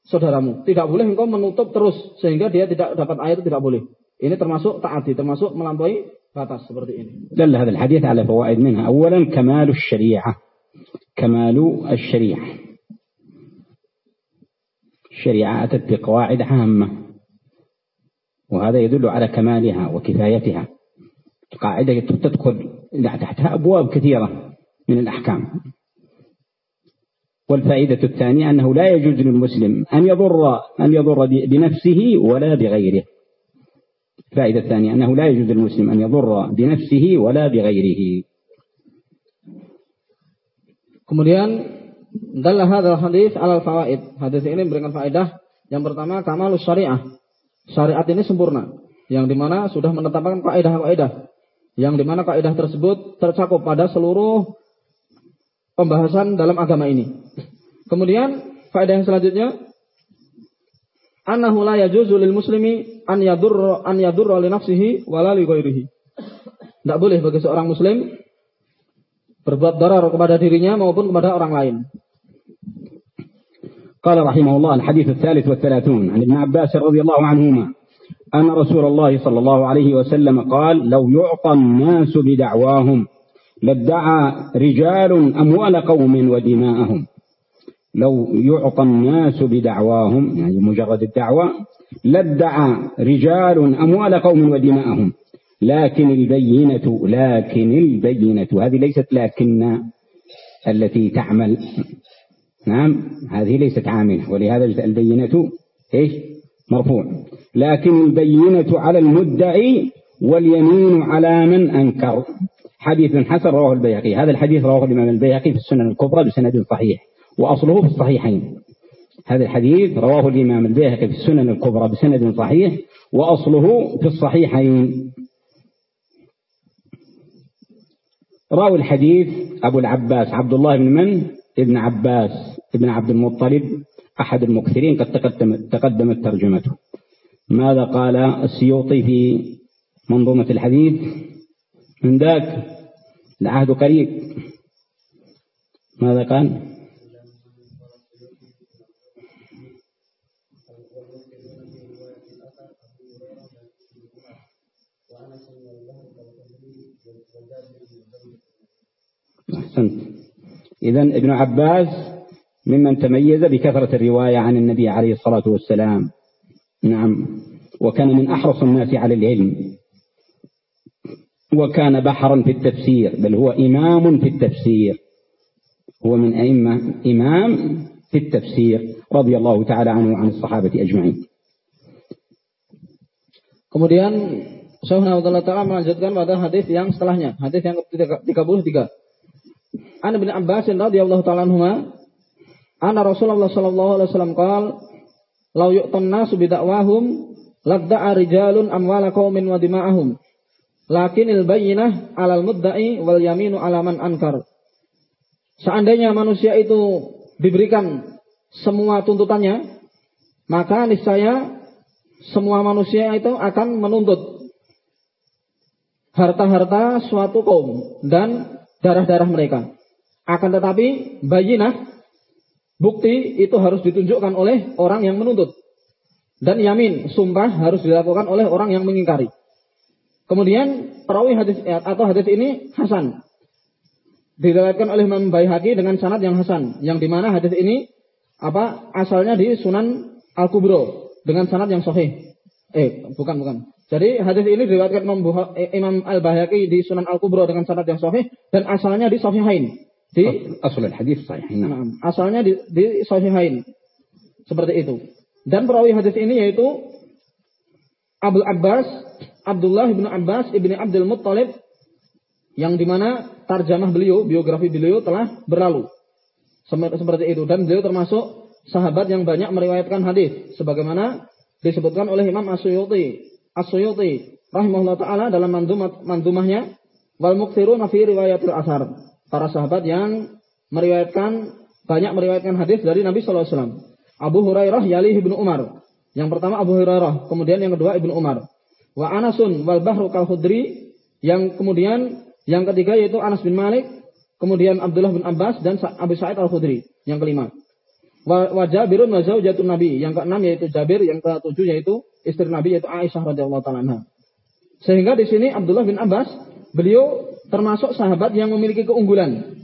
saudaramu. Tidak boleh engkau menutup terus sehingga dia tidak dapat air tidak boleh. Ini termasuk taati, termasuk melampaui batas seperti ini. دل هذا الحديث على فوائد منها أولا كمال الشريعة كمال الشريعة الشريعة أتت بقواعد عامة وهذا يدل على كمالها وكفايتها القاعدة تدخل تحتها أبواب كثيرة من الأحكام والفائدة الثانية أنه لا يجوز للمسلم أن يضر أن يضر بنفسه ولا بغيره الفائدة الثانية أنه لا يجوز للمسلم أن يضر بنفسه ولا بغيره Kemudian dalam hadal hadis alal fawaid. Hadis ini memberikan faedah. Yang pertama kamalus syariah. Syariat ini sempurna. Yang dimana sudah menetapkan faedah-faedah. Yang dimana faedah tersebut tercakup pada seluruh pembahasan dalam agama ini. Kemudian faedah yang selanjutnya annahu la yajuzu lil muslimi an yadur an yadur li nafsihi wala li ghairihi. Tidak boleh bagi seorang muslim berbuat darar kepada dirinya maupun kepada orang lain. قال رحمه الله الحديث الثالث والثلاثون عن ابن عباس رضي الله عنهما أن رسول الله صلى الله عليه وسلم قال لو يعطى الناس بدعواهم لادعى رجال أموال قوم ودماءهم. لو يعطى الناس بدعواهم يعني مجرد الدعوة لادعى رجال أموال قوم ودماءهم. لكن البينة لكن البينة. هذه ليست لكن التي تعمل. نعم هذه ليست عاملة. ولهذا البينة إيش؟ مرفوع لكن البينة على المدعي واليمين على من أنكر. حديث حسن رواه البيهقي. هذا الحديث رواه الإمام البيهقي في السنن الكبرى بسند صحيح وأصله في الصحيحين. هذا الحديث رواه الإمام البيهقي في السنن الكبرى بسند صحيح وأصله في الصحيحين. راوي الحديث أبو العباس عبد الله بن من؟ ابن عباس ابن عبد المطلب. أحد المكثرين قد تقدم تقدمت ترجمته. ماذا قال السيوطي في منظومة الحديث؟ من ذاك العهد قريب. ماذا قال؟ أحسنت. إذا ابن عباس ممن تميز بكثرة الرواية عن النبي عليه الصلاة والسلام. نعم. وكان من أحرص الناس على العلم. وكان بحرا في التفسير بل هو إمام في التفسير. هو من أئمة إمام في التفسير رضي الله تعالى عنه وعن الصحابة أجمعين. Kemudian Syekh Nawawi Ta'ala melanjutkan pada hadis yang setelahnya, hadis yang ke-33. An bin Abbas radhiyallahu ta'ala anhuma anna Rasulullah sallallahu alaihi wasallam qala law yu'tan nasu bi da'wahum ladda'a rijalun amwala qaumin wa dima'ahum lakinil bayyinah 'alal mudda'i wal yaminu 'ala man ankar Seandainya manusia itu diberikan semua tuntutannya maka niscaya semua manusia itu akan menuntut harta-harta suatu kaum dan darah-darah mereka. Akan tetapi bayinah bukti itu harus ditunjukkan oleh orang yang menuntut. Dan yamin, sumpah harus dilakukan oleh orang yang mengingkari. Kemudian perawi hadis atau hadis ini hasan. Diriwayatkan oleh Imam Baihaqi dengan sanad yang hasan, yang di mana hadis ini apa asalnya di Sunan Al Kubro dengan sanad yang sahih. Eh, bukan bukan. Jadi hadis ini diriwayatkan Imam, Imam Al Baihaqi di Sunan Al Kubro dengan sanad yang sahih dan asalnya di Sahihain di asal hadis sahih. Nah. Asalnya di, di sahihain. Seperti itu. Dan perawi hadis ini yaitu Abu Abbas, Abdullah bin Abbas ibni Abdul Muttalib yang di mana tarjamah beliau, biografi beliau telah berlalu. Seperti itu. Dan beliau termasuk sahabat yang banyak meriwayatkan hadis. Sebagaimana disebutkan oleh Imam Asyuyuti. Asyuyuti rahimahullah ta'ala dalam mandumah, mandumahnya. Wal muqtiruna fi riwayatil asar para sahabat yang meriwayatkan banyak meriwayatkan hadis dari Nabi Shallallahu Alaihi Wasallam. Abu Hurairah Yali ibnu Umar. Yang pertama Abu Hurairah, kemudian yang kedua ibnu Umar. Wa Anasun wal Bahru kal Khudri. Yang kemudian yang ketiga yaitu Anas bin Malik, kemudian Abdullah bin Abbas dan Abu Sa'id al Khudri. Yang kelima. Wa, Jabirun wa zaujatun Nabi. Yang keenam yaitu Jabir, yang ketujuh yaitu istri Nabi yaitu Aisyah radhiyallahu taala Sehingga di sini Abdullah bin Abbas beliau termasuk sahabat yang memiliki keunggulan.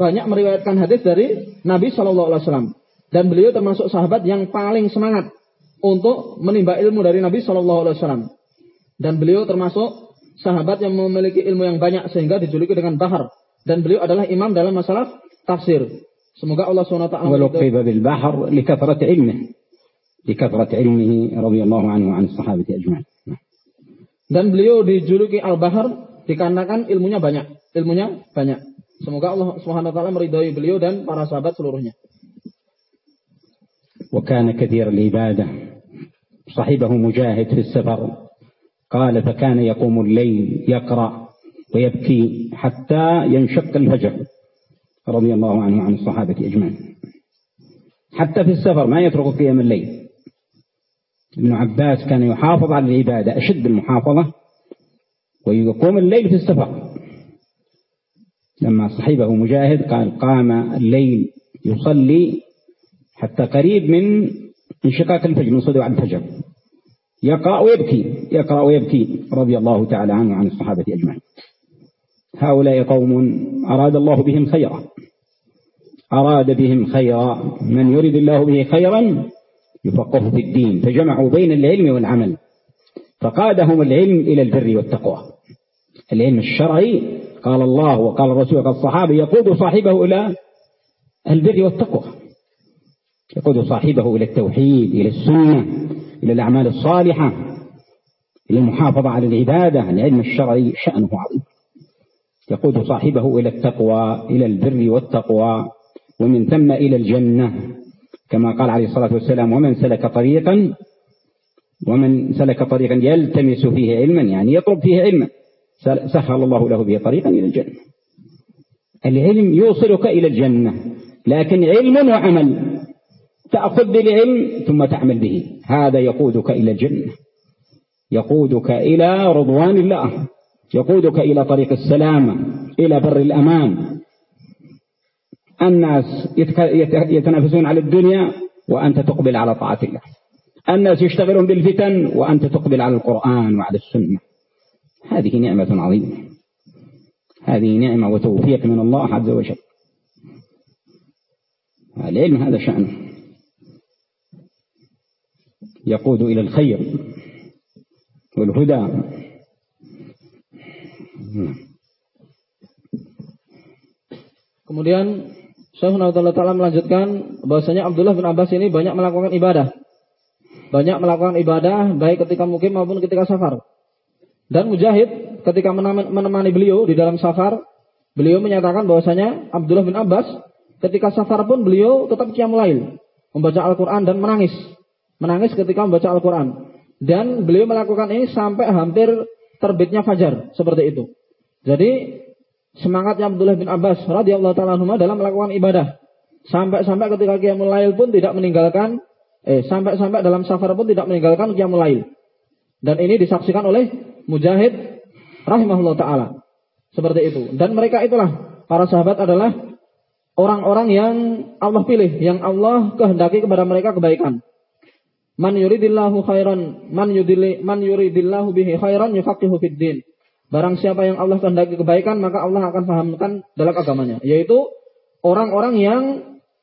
Banyak meriwayatkan hadis dari Nabi Shallallahu Alaihi Wasallam dan beliau termasuk sahabat yang paling semangat untuk menimba ilmu dari Nabi Shallallahu Alaihi Wasallam dan beliau termasuk sahabat yang memiliki ilmu yang banyak sehingga dijuluki dengan bahar dan beliau adalah imam dalam masalah tafsir. Semoga Allah SWT ولقب بالبحر لكثرة علمه لكثرة علمه رضي الله عنه وعن الصحابة أجمعين dan beliau dijuluki Al-Bahar dikarenakan ilmunya banyak. Ilmunya banyak. Semoga Allah Subhanahu wa taala meridhai beliau dan para sahabat seluruhnya. وكان كثير العبادة صحبه مجاهد في السفر قال فكان يقوم الليل يقرأ ويبكي حتى ينشق الفجر رضي الله عنه وعن الصحابة أجمعين حتى في السفر ما يترك قيام الليل ابن عباس كان يحافظ على العبادة أشد المحافظة ويقوم الليل في السفر لما صحبه مجاهد قال قام الليل يصلي حتى قريب من انشقاق الفجر من صدوع الفجر. يقرأ ويبكي يقرأ ويبكي رضي الله تعالى عنه وعن الصحابة أجمعين. هؤلاء قوم أراد الله بهم خيرا. أراد بهم خيرا. من يريد الله به خيرا يفقه في الدين فجمعوا بين العلم والعمل فقادهم العلم إلى البر والتقوى. العلم الشرعي قال الله وقال الرسول وقال الصحابة يقود صاحبه إلى البر والتقوى. يقود صاحبه إلى التوحيد إلى السنة إلى الأعمال الصالحة إلى المحافظة على العبادة. العلم الشرعي شأنه عظيم. يقود صاحبه إلى التقوى إلى البر والتقوى ومن ثم إلى الجنة. كما قال عليه الصلاة والسلام ومن سلك طريقا ومن سلك طريقا يلتمس فيه علما يعني يطلب فيه علما سهل الله له به طريقا إلى الجنة. العلم يوصلك إلى الجنة لكن علم وعمل تأخذ بالعلم ثم تعمل به. هذا يقودك إلى الجنة. يقودك إلى رضوان الله. يقودك إلى طريق السلامة إلى بر الأمان. الناس يتنافسون على الدنيا وأنت تقبل على طاعة الله. الناس يشتغلون بالفتن وأنت تقبل على القرآن وعلى السنة. هذه نعمة عظيمة. هذه نعمة وتوفيق من الله عز وجل. العلم هذا شأنه يقود إلى الخير والهدى. Kemudian Syekh Taala melanjutkan bahwasanya Abdullah bin Abbas ini banyak melakukan ibadah. Banyak melakukan ibadah baik ketika mukim maupun ketika safar. Dan Mujahid ketika menemani beliau di dalam safar, beliau menyatakan bahwasanya Abdullah bin Abbas ketika safar pun beliau tetap qiyamul lail, membaca Al-Qur'an dan menangis. Menangis ketika membaca Al-Qur'an. Dan beliau melakukan ini sampai hampir terbitnya fajar, seperti itu. Jadi semangatnya Abdullah bin Abbas radhiyallahu taala dalam melakukan ibadah. Sampai-sampai ketika qiyamul lail pun tidak meninggalkan eh sampai-sampai dalam safar pun tidak meninggalkan qiyamul lail. Dan ini disaksikan oleh Mujahid rahimahullah taala. Seperti itu. Dan mereka itulah para sahabat adalah orang-orang yang Allah pilih, yang Allah kehendaki kepada mereka kebaikan. Man yuridillahu khairan, man man yuridillahu bihi khairan yufaqihu fid din. Barang siapa yang Allah kehendaki kebaikan, maka Allah akan fahamkan dalam agamanya. Yaitu orang-orang yang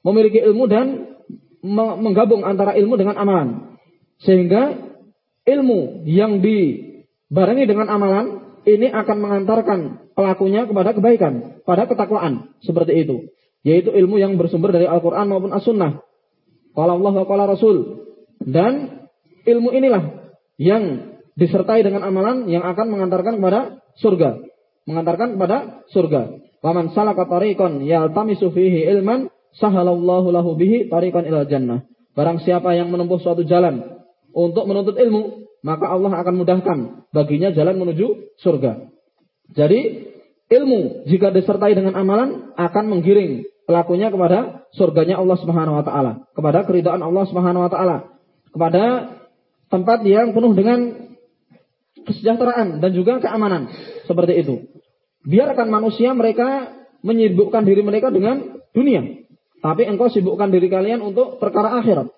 memiliki ilmu dan menggabung antara ilmu dengan amalan. Sehingga ilmu yang dibarengi dengan amalan ini akan mengantarkan pelakunya kepada kebaikan, pada ketakwaan. Seperti itu. Yaitu ilmu yang bersumber dari Al-Quran maupun As-Sunnah. Kalau Allah wa Rasul. Dan ilmu inilah yang disertai dengan amalan yang akan mengantarkan kepada surga. Mengantarkan kepada surga. Waman salaka tariqan yaltamisu fihi ilman sahalallahu lahu bihi tariqan ilal jannah. Barang siapa yang menempuh suatu jalan untuk menuntut ilmu, maka Allah akan mudahkan baginya jalan menuju surga. Jadi ilmu jika disertai dengan amalan akan menggiring pelakunya kepada surganya Allah Subhanahu wa taala, kepada keridhaan Allah Subhanahu wa taala, kepada tempat yang penuh dengan kesejahteraan dan juga keamanan seperti itu. Biarkan manusia mereka menyibukkan diri mereka dengan dunia. Tapi engkau sibukkan diri kalian untuk perkara akhirat.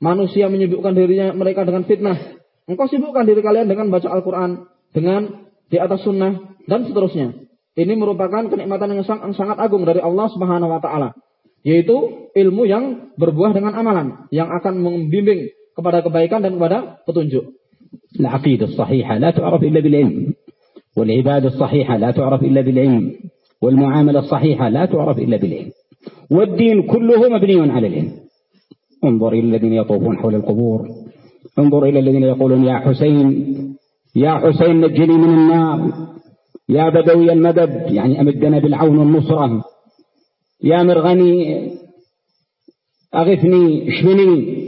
Manusia menyibukkan dirinya mereka dengan fitnah. Engkau sibukkan diri kalian dengan baca Al-Quran. Dengan di atas sunnah. Dan seterusnya. Ini merupakan kenikmatan yang sangat agung dari Allah Subhanahu wa taala, yaitu ilmu yang berbuah dengan amalan yang akan membimbing kepada kebaikan dan kepada petunjuk. العقيدة الصحيحة لا تعرف إلا بالعلم والعبادة الصحيحة لا تعرف إلا بالعلم والمعاملة الصحيحة لا تعرف إلا بالعلم والدين كله مبني على العلم. انظر إلى الذين يطوفون حول القبور انظر إلى الذين يقولون يا حسين يا حسين نجني من النار يا بدوي المدد يعني أمدنا بالعون والنصرة يا مرغني أغثني اشفني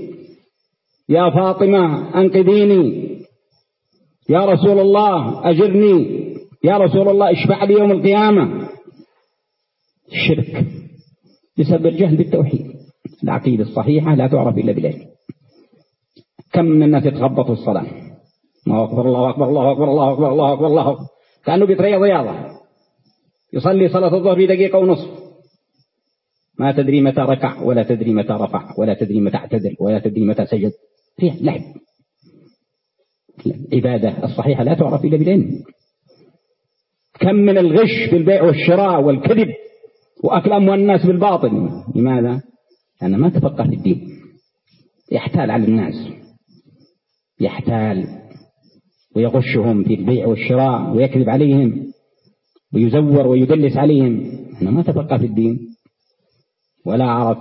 يا فاطمة أنقذيني. يا رسول الله أجرني. يا رسول الله اشفع لي يوم القيامة. الشرك بسبب الجهل بالتوحيد. العقيدة الصحيحة لا تعرف إلا بالعلم كم من الناس يتخبطوا الصلاة؟ الله أكبر الله أكبر الله أكبر الله أكبر الله أكبر الله أكبر. كأنه بيتريض رياضة يصلي صلاة الظهر في دقيقة ونصف. ما تدري متى ركع ولا تدري متى رفع ولا تدري متى اعتدل ولا تدري متى سجد. فيها لعب. العبادة الصحيحة لا تعرف إلا بالعلم كم من الغش في البيع والشراء والكذب وأكل أموال الناس بالباطل. لماذا؟ لأنه ما تفقه في الدين. يحتال على الناس. يحتال ويغشهم في البيع والشراء ويكذب عليهم ويزور ويدلس عليهم. أنا ما تفقه في الدين. ولا عرف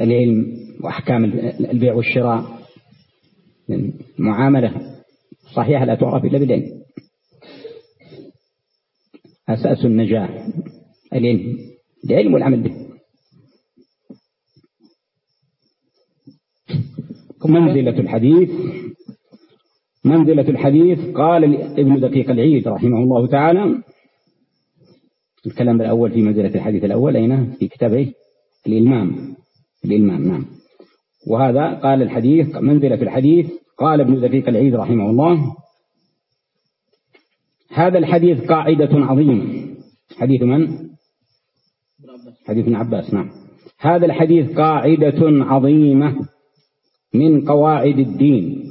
العلم وأحكام البيع والشراء. المعاملة صحيحة لا تعرف إلا بالعلم. أساس النجاة العلم العلم والعمل به. منزلة الحديث منزلة الحديث قال ابن دقيق العيد رحمه الله تعالى. الكلام الأول في منزلة الحديث الأول أين؟ في كتابه الإلمام. الإلمام نعم. وهذا قال الحديث منزلة الحديث قال ابن دقيق العيد رحمه الله هذا الحديث قاعدة عظيمة حديث من؟ حديث ابن عباس نعم. هذا الحديث قاعدة عظيمة من قواعد الدين.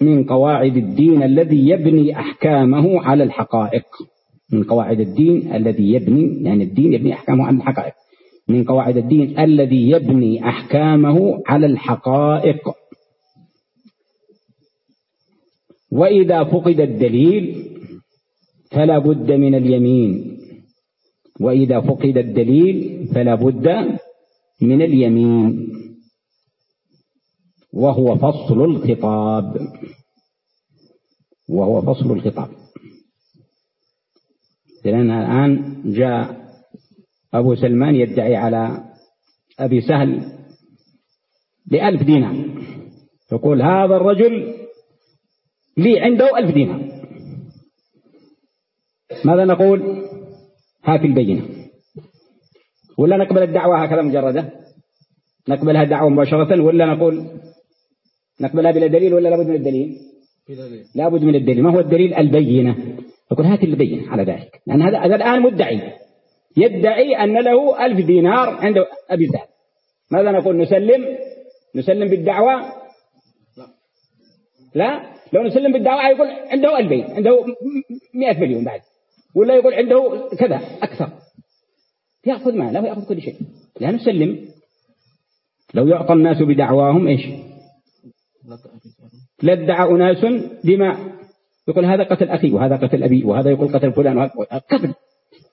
من قواعد الدين الذي يبني أحكامه على الحقائق. من قواعد الدين الذي يبني يعني الدين يبني أحكامه على الحقائق. من قواعد الدين الذي يبني أحكامه على الحقائق. وإذا فقد الدليل فلا بد من اليمين. وإذا فقد الدليل فلا بد من اليمين. وهو فصل الخطاب. وهو فصل الخطاب. لأن الآن جاء أبو سلمان يدعي على أبي سهل بألف دينار. يقول هذا الرجل لي عنده ألف دينار. ماذا نقول؟ هات البينة. ولا نقبل الدعوة هكذا مجردة؟ نقبلها دعوة مباشرة ولا نقول نقبلها بلا دليل ولا لابد من الدليل؟ لابد من الدليل. ما هو الدليل؟ البينة. يقول هات البينة على ذلك. لأن هذا هذا الآن مدعي. يدعي أن له ألف دينار عند أبي زهد ماذا نقول؟ نسلم؟ نسلم بالدعوة؟ لا. لو نسلم بالدعوة يقول عنده ألفين عنده مئة مليون بعد. ولا يقول عنده كذا أكثر. يأخذ ما لا يأخذ كل شيء. لا نسلم. لو يعطى الناس بدعواهم إيش؟ لادعى أناس دماء يقول هذا قتل أخي وهذا قتل أبي وهذا يقول قتل فلان وهذا قتل.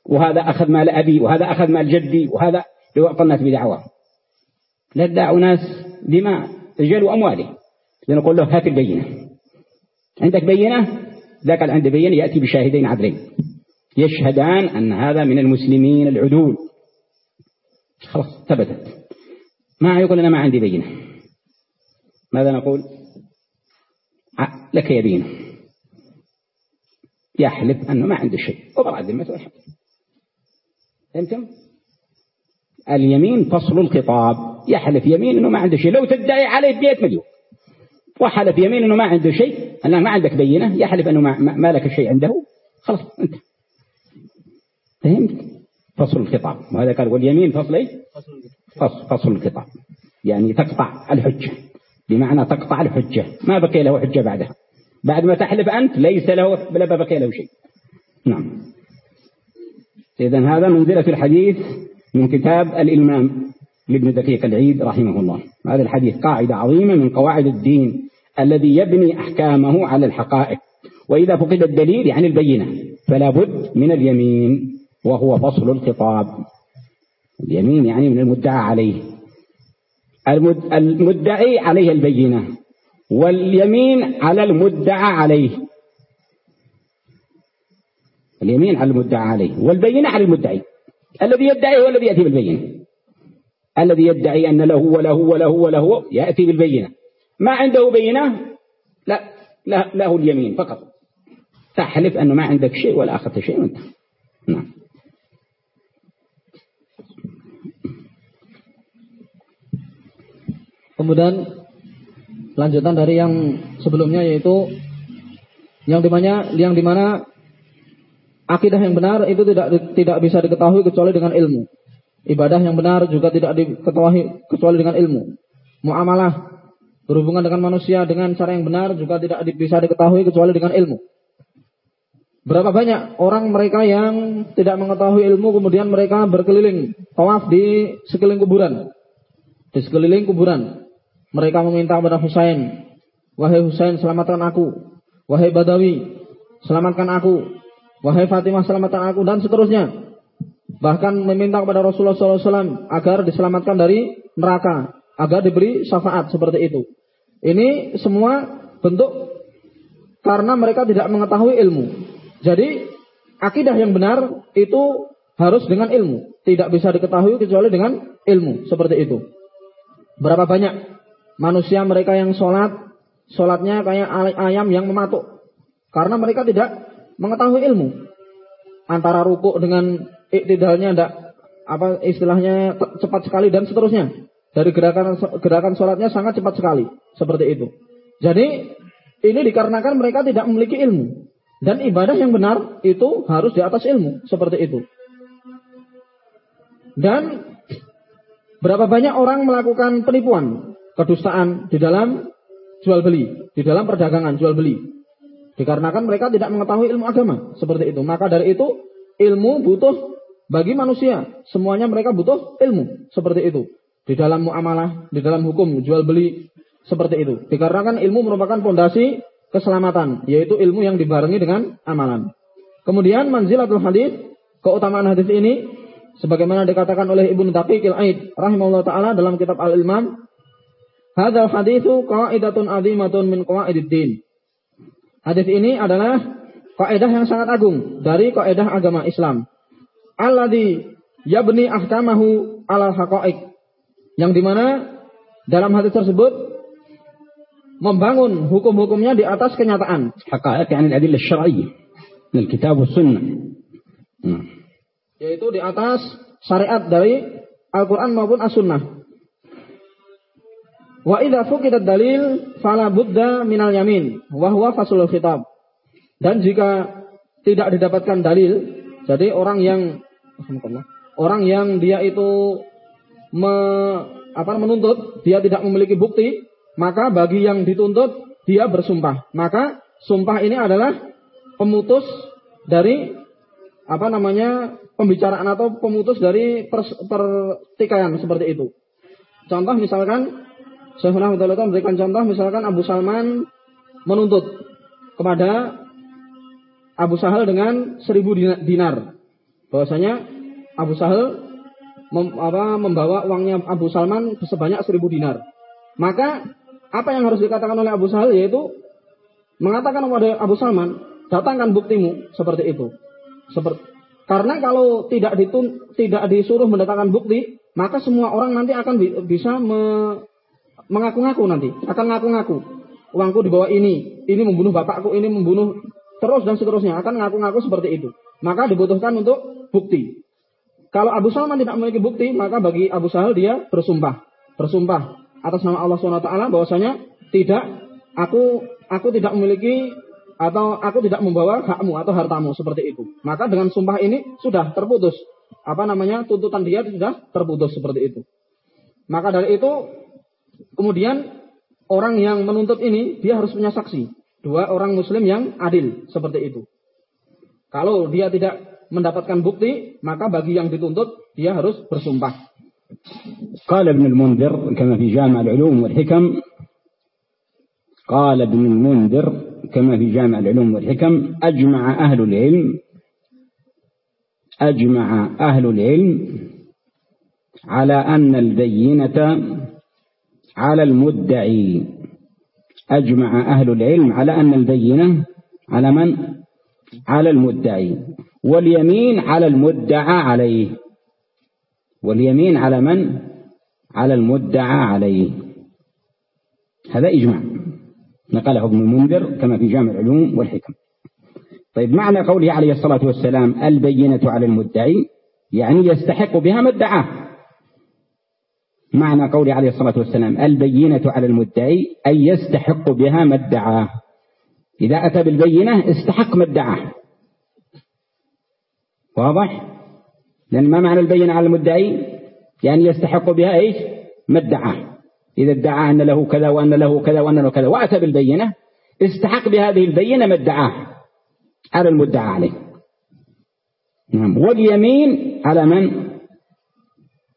وهذا أخذ مال أبي وهذا أخذ مال جدي وهذا لو يعطى الناس بدعواهم لادعى أناس دماء رجال وأموالهم لنقول له هات البينة. عندك بينة؟ ذاك اللي عنده بينة يأتي بشاهدين عدلين. يشهدان أن هذا من المسلمين العدول. خلاص ثبتت. ما يقول أنا ما عندي بينة؟ ماذا نقول؟ لك يبينه يحلف أنه ما عنده شيء. وبرع ذمته والحمد فهمتم اليمين فصل الخطاب. يحلف يمين أنه ما عنده شيء. لو تدعي عليه بيت مليون وحلف يمين أنه ما عنده شيء. أنه ما عندك بينة. يحلف أنه ما, ما لك شيء عنده. خلاص أنت. فهمت؟ فصل الخطاب. وهذا قال واليمين فصل إيش؟ فصل, فصل الخطاب. يعني تقطع الحجة. بمعنى تقطع الحجة. ما بقي له حجة بعدها. بعد ما تحلف أنت ليس له لا بقي له شيء. نعم. إذا هذا منزلة الحديث من كتاب الإلمام لابن دقيق العيد رحمه الله. هذا الحديث قاعدة عظيمة من قواعد الدين الذي يبني أحكامه على الحقائق. وإذا فقد الدليل يعني البينة فلا بد من اليمين وهو فصل الخطاب. اليمين يعني من المدعى عليه. المدعي عليه البينة واليمين على المدعى عليه. اليمين على المدعى عليه والبينة على المدعي. الذي يدعي هو الذي يأتي بالبينة. الذي يدعي أن له وله وله وله يأتي بالبينة. ما عنده بينة؟ لا له اليمين فقط. تحلف أنه ما عندك شيء ولا أخذت شيء وانت. نعم. Kemudian lanjutan dari yang sebelumnya yaitu yang dimana yang dimana akidah yang benar itu tidak tidak bisa diketahui kecuali dengan ilmu. Ibadah yang benar juga tidak diketahui kecuali dengan ilmu. Muamalah berhubungan dengan manusia dengan cara yang benar juga tidak bisa diketahui kecuali dengan ilmu. Berapa banyak orang mereka yang tidak mengetahui ilmu kemudian mereka berkeliling tawaf di sekeliling kuburan. Di sekeliling kuburan. Mereka meminta kepada Husain, "Wahai Husain, selamatkan aku. Wahai Badawi, selamatkan aku. Wahai Fatimah, selamatkan aku." Dan seterusnya. Bahkan meminta kepada Rasulullah SAW agar diselamatkan dari neraka, agar diberi syafaat seperti itu. Ini semua bentuk karena mereka tidak mengetahui ilmu. Jadi akidah yang benar itu harus dengan ilmu, tidak bisa diketahui kecuali dengan ilmu seperti itu. Berapa banyak manusia mereka yang sholat, sholatnya kayak ayam yang mematuk. Karena mereka tidak mengetahui ilmu. Antara rukuk dengan iktidalnya tidak apa istilahnya cepat sekali dan seterusnya. Dari gerakan gerakan sholatnya sangat cepat sekali. Seperti itu. Jadi ini dikarenakan mereka tidak memiliki ilmu. Dan ibadah yang benar itu harus di atas ilmu. Seperti itu. Dan berapa banyak orang melakukan penipuan kedustaan di dalam jual beli, di dalam perdagangan jual beli. Dikarenakan mereka tidak mengetahui ilmu agama seperti itu. Maka dari itu ilmu butuh bagi manusia. Semuanya mereka butuh ilmu seperti itu. Di dalam muamalah, di dalam hukum jual beli seperti itu. Dikarenakan ilmu merupakan fondasi keselamatan, yaitu ilmu yang dibarengi dengan amalan. Kemudian manzilatul hadis, keutamaan hadis ini sebagaimana dikatakan oleh Ibnu Daqiq al-Aid rahimahullah taala dalam kitab Al-Ilmam Hadal hadithu qa'idatun azimatun min qawaidid Hadis ini adalah kaidah yang sangat agung dari kaidah agama Islam. Alladhi yabni ahkamahu alal haqa'iq. Yang di mana dalam hadis tersebut membangun hukum-hukumnya di atas kenyataan. Haqa'iq yang adillah syar'iyyah. Dari kitab sunnah. Hmm. Yaitu di atas syariat dari Al-Quran maupun As-Sunnah. Wa idza fuqidat dalil fala budda minal yamin wa huwa faslul khitab. Dan jika tidak didapatkan dalil, jadi orang yang orang yang dia itu me, apa menuntut, dia tidak memiliki bukti, maka bagi yang dituntut dia bersumpah. Maka sumpah ini adalah pemutus dari apa namanya pembicaraan atau pemutus dari pertikaian seperti itu. Contoh misalkan Syekhuna Abdullah memberikan contoh misalkan Abu Salman menuntut kepada Abu Sahal dengan seribu dinar. Bahwasanya Abu Sahal mem, apa, membawa uangnya Abu Salman sebanyak seribu dinar. Maka apa yang harus dikatakan oleh Abu Sahal yaitu mengatakan kepada Abu Salman, datangkan buktimu seperti itu. Seperti karena kalau tidak ditun, tidak disuruh mendatangkan bukti, maka semua orang nanti akan bisa me, mengaku-ngaku nanti, akan ngaku-ngaku. Uangku dibawa ini, ini membunuh bapakku, ini membunuh terus dan seterusnya, akan ngaku-ngaku seperti itu. Maka dibutuhkan untuk bukti. Kalau Abu Salman tidak memiliki bukti, maka bagi Abu Sahal dia bersumpah, bersumpah atas nama Allah SWT bahwasanya tidak aku aku tidak memiliki atau aku tidak membawa hakmu atau hartamu seperti itu. Maka dengan sumpah ini sudah terputus. Apa namanya? tuntutan dia sudah terputus seperti itu. Maka dari itu Kemudian orang yang menuntut ini dia harus punya saksi. Dua orang muslim yang adil seperti itu. Kalau dia tidak mendapatkan bukti, maka bagi yang dituntut dia harus bersumpah. قال ابن المنذر كما في جامع العلوم والحكم قال ابن المنذر كما في جامع العلوم والحكم أجمع أهل العلم أجمع أهل العلم على أن البينة على المدعي. أجمع أهل العلم على أن البينة على من؟ على المدعي. واليمين على المدعى عليه. واليمين على من؟ على المدعى عليه. هذا إجماع. نقله ابن المنذر كما في جامع العلوم والحكم. طيب معنى قوله عليه الصلاة والسلام البينة على المدعي يعني يستحق بها ما ادعاه. معنى قوله عليه الصلاة والسلام البينة على المدعي أي يستحق بها ما ادعاه إذا أتى بالبينة استحق ما ادعاه واضح؟ لأن ما معنى البينة على المدعي؟ يعني يستحق بها إيش؟ ما ادعاه إذا ادعى أن له كذا وأن له كذا وأن له كذا وأتى بالبينة استحق بهذه البينة ما ادعاه على المدعى عليه نعم واليمين على من؟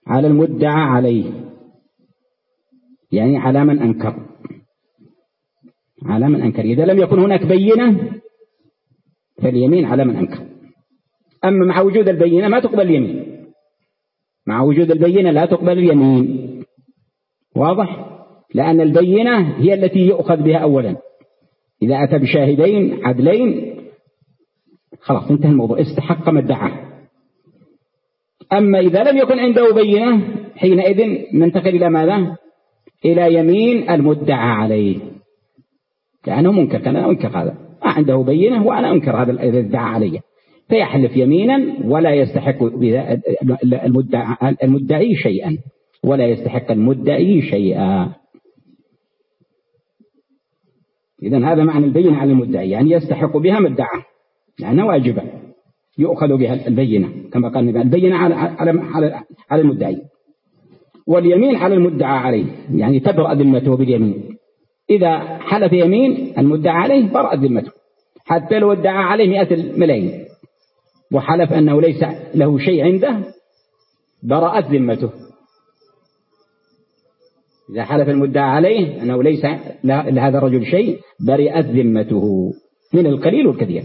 على المدعى عليه يعني على من أنكر. على من أنكر. إذا لم يكن هناك بينة فاليمين على من أنكر. أما مع وجود البينة ما تقبل اليمين. مع وجود البينة لا تقبل اليمين. واضح؟ لأن البينة هي التي يؤخذ بها أولا. إذا أتى بشاهدين عدلين خلاص انتهى الموضوع. استحق ما ادعاه أما إذا لم يكن عنده بينة حينئذ ننتقل إلى ماذا؟ إلى يمين المدعى عليه. لأنه منكر كان أنا أنكر هذا. ما عنده بينة وأنا أنكر هذا الذي ادعى علي فيحلف يمينا ولا يستحق المدعي شيئا. ولا يستحق المدعي شيئا. إذا هذا معنى البينة على المدعي يعني يستحق بها ما ادعى لأنها واجبة. يؤخذ بها البينة كما قال البينة على المدعي. واليمين على المدعى عليه. يعني تبرأ ذمته باليمين. إذا حلف يمين المدعى عليه برأت ذمته. حتى لو ادعى عليه مئة ملايين وحلف أنه ليس له شيء عنده برأت ذمته. إذا حلف المدعى عليه أنه ليس لهذا الرجل شيء برئت ذمته. من القليل والكثير.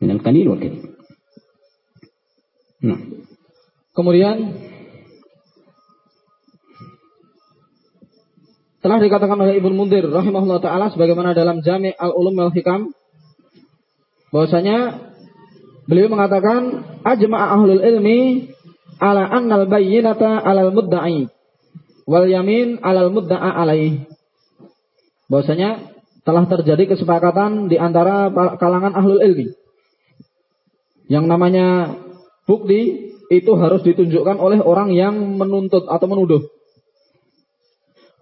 من القليل والكثير. نعم. Kemudian telah dikatakan oleh Ibnu Mundir rahimahullah taala sebagaimana dalam Jami' Al-Ulum wal Hikam bahwasanya beliau mengatakan ajma'a ahlul ilmi ala annal bayyinata alal mudda'i wal yamin alal mudda'a alaih. Bahwasanya telah terjadi kesepakatan di antara kalangan ahlul ilmi. Yang namanya bukti itu harus ditunjukkan oleh orang yang menuntut atau menuduh.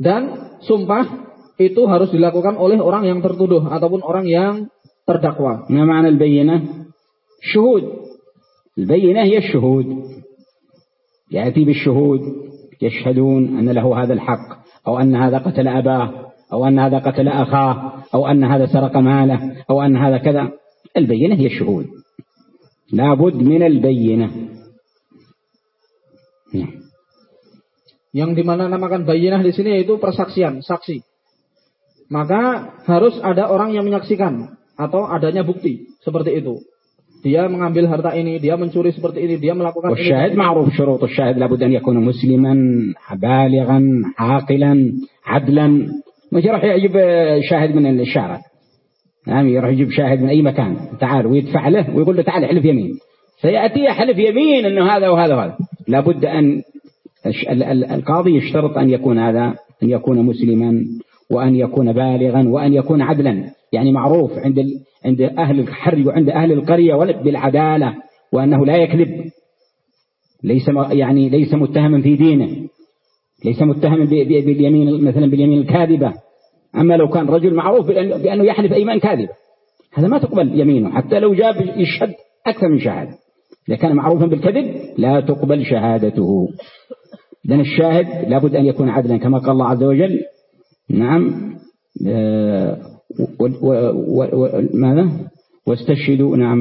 Dan sumpah itu harus dilakukan oleh orang yang tertuduh ataupun orang yang terdakwa. Ma ma'na al-bayyinah? Syuhud. Al-bayyinah hiya syuhud. Ya'ti bisyuhud. يشهدون أن له هذا الحق أو أن هذا قتل أباه أو أن هذا قتل أخاه أو أن هذا سرق ماله أو أن هذا كذا البينة هي الشهود لابد من البينة Yang dimana namakan bayinah di sini yaitu persaksian, saksi. Maka harus ada orang yang menyaksikan atau adanya bukti seperti itu. dia mengambil harta ini, dia mencuri seperti ini, dia melakukan والشاهد معروف شروط الشاهد لابد أن يكون مسلما بالغا عاقلا عدلا مش راح يجيب شاهد من الشارع نعم يروح يجيب شاهد من أي مكان تعال ويدفع له ويقول له تعال احلف يمين سيأتي يحلف يمين أنه هذا وهذا وهذا لابد أن القاضي يشترط أن يكون هذا أن يكون مسلما وأن يكون بالغا وأن يكون عدلا. يعني معروف عند عند أهل الحر وعند أهل القرية بالعدالة وأنه لا يكذب. ليس يعني ليس متهما في دينه. ليس متهما باليمين مثلا باليمين الكاذبة. أما لو كان رجل معروف بأنه يحلف أيمان كاذبة هذا ما تقبل يمينه حتى لو جاب يشهد أكثر من شهادة. إذا كان معروفا بالكذب لا تقبل شهادته. إذن الشاهد لابد أن يكون عدلا كما قال الله عز وجل نعم آه، ماذا؟ واستشهدوا نعم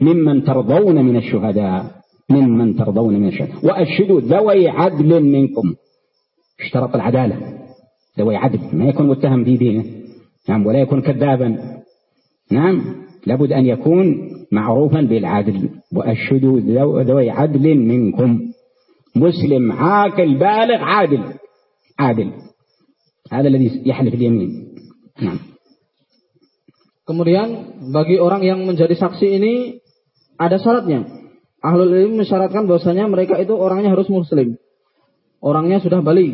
ممن ترضون من الشهداء ممن ترضون من الشهداء. وأشهدوا ذوي عدل منكم. اشترط العدالة. ذوي عدل. ما يكون متهم في دينه. نعم ولا يكون كذابا. نعم لابد أن يكون معروفا بالعدل. وأشهدوا ذوي عدل منكم. مسلم عاقل بالغ عادل عادل هذا الذي يحلف اليمين Nah. Kemudian bagi orang yang menjadi saksi ini ada syaratnya. Ahlul ilmi mensyaratkan bahwasanya mereka itu orangnya harus muslim. Orangnya sudah balik.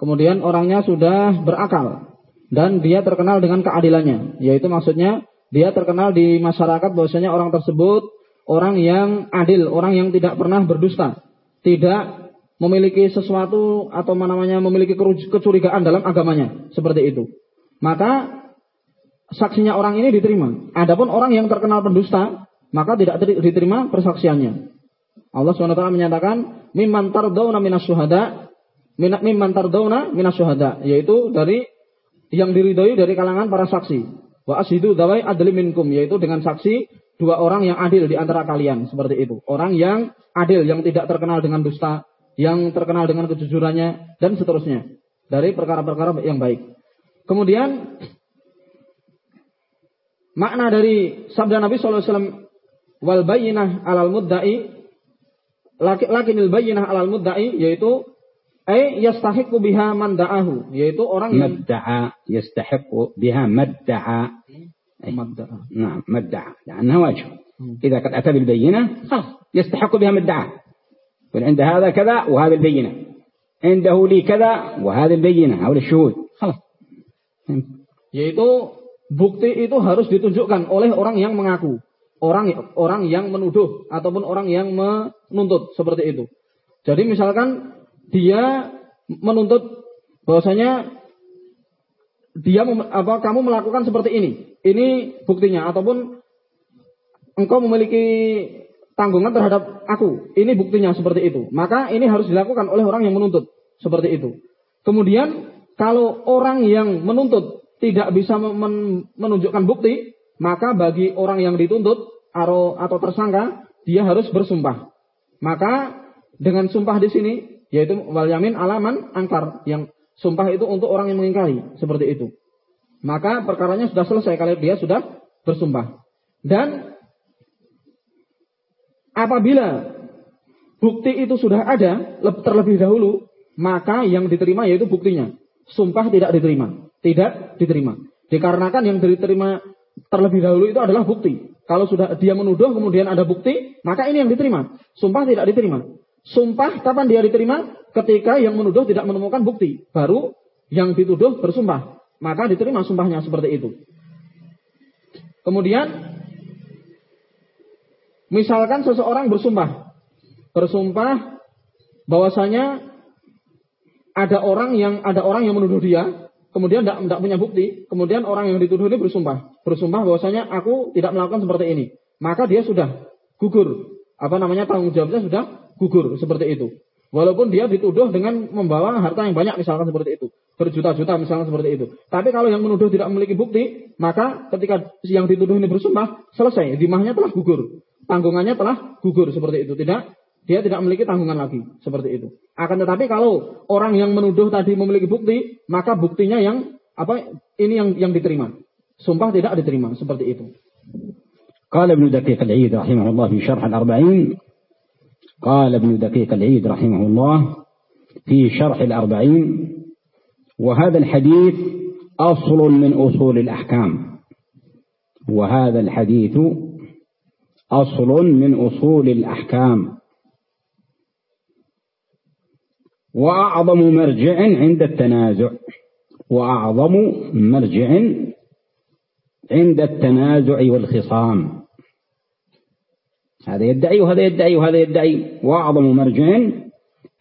Kemudian orangnya sudah berakal dan dia terkenal dengan keadilannya, yaitu maksudnya dia terkenal di masyarakat bahwasanya orang tersebut orang yang adil, orang yang tidak pernah berdusta, tidak memiliki sesuatu atau namanya memiliki kecurigaan dalam agamanya, seperti itu. Maka saksinya orang ini diterima. Adapun orang yang terkenal pendusta, maka tidak diterima persaksiannya. Allah SWT menyatakan, "Mimman tardawna minas syuhada" Mimman tardawna minas syuhada, yaitu dari yang diridhoi dari kalangan para saksi. Wa ashidu dawai adli minkum, yaitu dengan saksi dua orang yang adil di antara kalian, seperti itu. Orang yang adil, yang tidak terkenal dengan dusta, yang terkenal dengan kejujurannya, dan seterusnya. Dari perkara-perkara yang baik. Kemudian makna dari sabda Nabi SAW wal bayyinah alal muddai lakinil bayyinah alal muddai yaitu ay yastahiqu biha man yaitu orang yang madda'a yastahiqu biha madda'a madda'a نعم مدعى لأنها واجب إذا قد أتى بالبينة خلاص يستحق بها مدعى يقول عند هذا كذا وهذا البينة عنده لي كذا وهذه البينة أو الشهود خلاص yaitu bukti itu harus ditunjukkan oleh orang yang mengaku, orang orang yang menuduh ataupun orang yang menuntut seperti itu. Jadi misalkan dia menuntut bahwasanya dia apa kamu melakukan seperti ini. Ini buktinya ataupun engkau memiliki tanggungan terhadap aku. Ini buktinya seperti itu. Maka ini harus dilakukan oleh orang yang menuntut seperti itu. Kemudian kalau orang yang menuntut tidak bisa menunjukkan bukti, maka bagi orang yang dituntut atau tersangka, dia harus bersumpah. Maka dengan sumpah di sini, yaitu wal yamin alaman angkar, yang sumpah itu untuk orang yang mengingkari, seperti itu. Maka perkaranya sudah selesai kalau dia sudah bersumpah. Dan apabila bukti itu sudah ada terlebih dahulu, maka yang diterima yaitu buktinya. Sumpah tidak diterima tidak diterima. Dikarenakan yang diterima terlebih dahulu itu adalah bukti. Kalau sudah dia menuduh kemudian ada bukti, maka ini yang diterima. Sumpah tidak diterima. Sumpah kapan dia diterima? Ketika yang menuduh tidak menemukan bukti. Baru yang dituduh bersumpah. Maka diterima sumpahnya seperti itu. Kemudian, misalkan seseorang bersumpah. Bersumpah bahwasanya ada orang yang ada orang yang menuduh dia kemudian tidak punya bukti, kemudian orang yang dituduh ini bersumpah, bersumpah bahwasanya aku tidak melakukan seperti ini, maka dia sudah gugur, apa namanya tanggung jawabnya sudah gugur seperti itu. Walaupun dia dituduh dengan membawa harta yang banyak misalkan seperti itu, berjuta-juta misalkan seperti itu. Tapi kalau yang menuduh tidak memiliki bukti, maka ketika yang dituduh ini bersumpah, selesai, dimahnya telah gugur, tanggungannya telah gugur seperti itu, tidak dia tidak memiliki tanggungan lagi seperti itu. Akan tetapi kalau orang yang menuduh tadi memiliki bukti, maka buktinya yang apa ini yang yang diterima. Sumpah tidak diterima seperti itu. قال ابن دقيق العيد رحمه الله في شرح الأربعين قال ابن دقيق العيد رحمه الله في شرح الأربعين وهذا الحديث أصل من أصول الأحكام. وهذا الحديث أصل من أصول الأحكام. وأعظم مرجع عند التنازع. وأعظم مرجع عند التنازع والخصام. هذا يدعي وهذا يدعي وهذا يدعي. وأعظم مرجع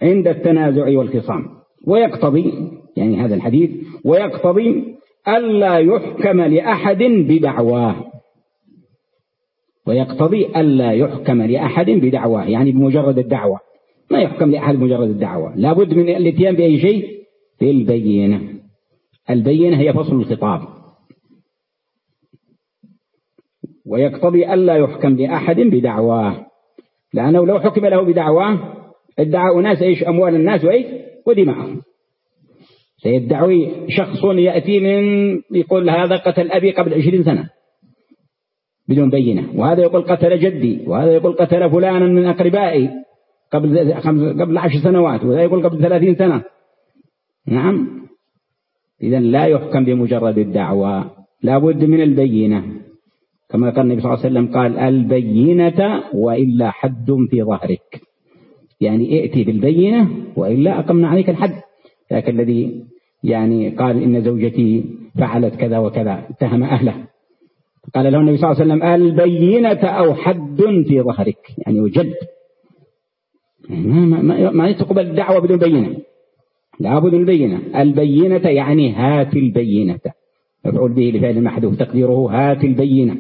عند التنازع والخصام. ويقتضي يعني هذا الحديث ويقتضي ألا يحكم لأحد بدعواه. ويقتضي ألا يحكم لأحد بدعواه يعني بمجرد الدعوة. ما يحكم لأحد مجرد الدعوة. لابد من الاتيان بأي شيء؟ بالبينة. البينة هي فصل الخطاب. ويقتضي ألا يحكم لأحد بدعواه. لأنه لو حكم له بدعواه ادعى أناس إيش؟ أموال الناس وإيش؟ ودماءهم. سيدعوي شخص يأتي من يقول هذا قتل أبي قبل عشرين سنة بدون بينة. وهذا يقول قتل جدي وهذا يقول قتل فلانا من أقربائي قبل قبل عشر سنوات وذا يقول قبل ثلاثين سنة. نعم. إذا لا يحكم بمجرد الدعوة. لا بد من البينة. كما قال النبي صلى الله عليه وسلم قال البينة وإلا حد في ظهرك. يعني ائتي بالبينة وإلا أقمنا عليك الحد. ذاك الذي يعني قال إن زوجتي فعلت كذا وكذا اتهم أهله. قال له النبي صلى الله عليه وسلم البينة أو حد في ظهرك. يعني وجد. ما, ما, ما تقبل الدعوة بدون بينة. لابد من البينة البينة يعني هات البينة. مفعول به لفعل محذوف تقديره هات البينة.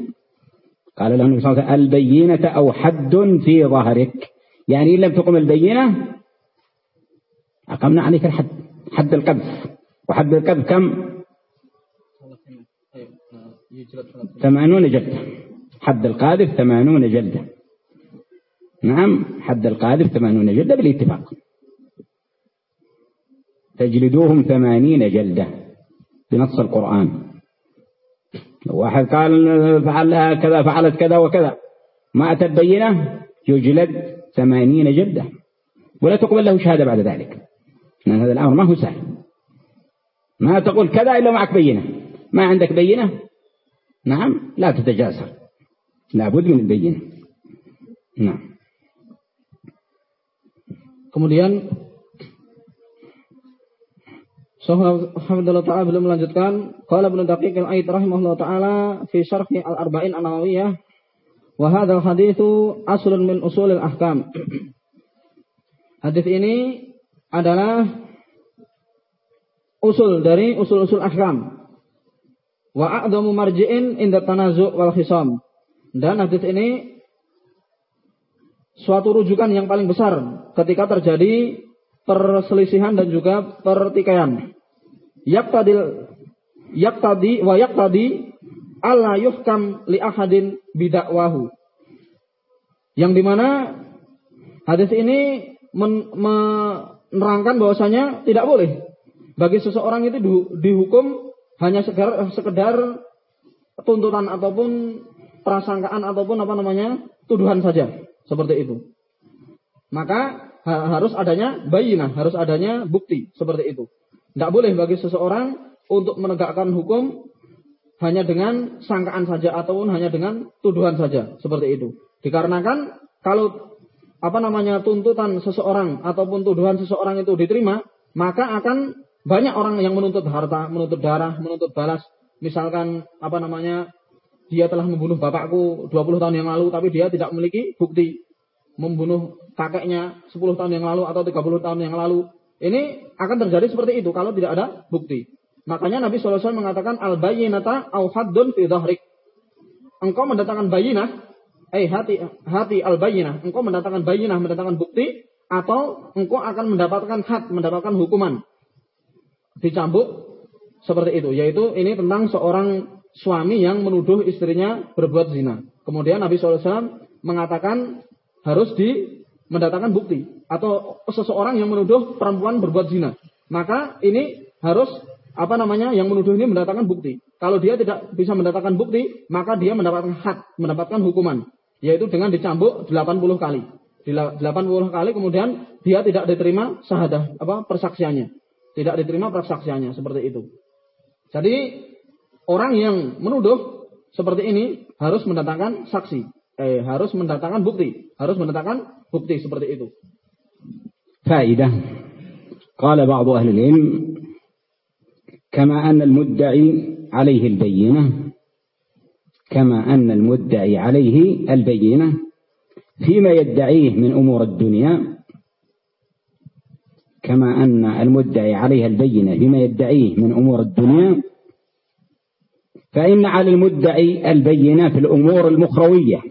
قال له النبي صلى الله عليه وسلم البينة أو حد في ظهرك. يعني إن لم تقم البينة أقمنا عليك الحد حد القذف. وحد القذف كم؟ ثمانون جلدة. حد القاذف ثمانون جلدة. نعم حد القاذف ثمانون جلدة بالاتفاق. تجلدوهم ثمانين جلدة بنص القرآن. واحد قال فعل كذا فعلت كذا وكذا. ما أتت بينة يجلد ثمانين جلدة. ولا تقبل له شهادة بعد ذلك. لأن هذا الأمر ما هو سهل. ما تقول كذا إلا معك بينة. ما عندك بينة؟ نعم لا تتجاسر. لابد من البينة. نعم. Kemudian Hamdulillah Ta'ala belum melanjutkan Qala Ibnu Daqiq al-Aid rahimahullah ta'ala fi syarhi al-arba'in an-nawawiyah wa hadzal haditsu aslun min usulil ahkam. *clears throat* Hadis ini adalah usul dari usul-usul ahkam. Wa a'dhamu marji'in inda tanazu' wal khisam. Dan hadis ini suatu rujukan yang paling besar ketika terjadi perselisihan dan juga pertikaian. Yaqtadil yaqtadi wa yaqtadi alla yuhkam li ahadin bidakwahu. Yang di mana hadis ini menerangkan bahwasanya tidak boleh bagi seseorang itu dihukum hanya sekedar, sekedar tuntutan ataupun prasangkaan ataupun apa namanya tuduhan saja seperti itu. Maka harus adanya bayinah, harus adanya bukti seperti itu. Tidak boleh bagi seseorang untuk menegakkan hukum hanya dengan sangkaan saja ataupun hanya dengan tuduhan saja seperti itu. Dikarenakan kalau apa namanya tuntutan seseorang ataupun tuduhan seseorang itu diterima, maka akan banyak orang yang menuntut harta, menuntut darah, menuntut balas. Misalkan apa namanya dia telah membunuh bapakku 20 tahun yang lalu tapi dia tidak memiliki bukti membunuh kakeknya 10 tahun yang lalu atau 30 tahun yang lalu. Ini akan terjadi seperti itu kalau tidak ada bukti. Makanya Nabi SAW mengatakan al bayinata au haddun fi dhahrik. Engkau mendatangkan bayinah, eh hati hati al bayinah. Engkau mendatangkan bayinah, mendatangkan bukti atau engkau akan mendapatkan had, mendapatkan hukuman. Dicambuk seperti itu, yaitu ini tentang seorang suami yang menuduh istrinya berbuat zina. Kemudian Nabi SAW mengatakan harus di mendatangkan bukti atau seseorang yang menuduh perempuan berbuat zina. Maka ini harus apa namanya yang menuduh ini mendatangkan bukti. Kalau dia tidak bisa mendatangkan bukti, maka dia mendapatkan hak, mendapatkan hukuman, yaitu dengan dicambuk 80 kali. 80 kali kemudian dia tidak diterima syahadah apa persaksiannya. Tidak diterima persaksiannya seperti itu. Jadi orang yang menuduh seperti ini harus mendatangkan saksi, eh, harus mendatangkan bukti, harus mendatangkan bukti seperti itu. Faidah. Qala ba'du ahli ilm كما أن المدعي عليه البينة كما أن المدعي عليه البينة فيما يدعيه من أمور الدنيا كما أن المدعي عليها البينة فيما يدعيه من أمور الدنيا فإن على المدعي البينة في الأمور المخروية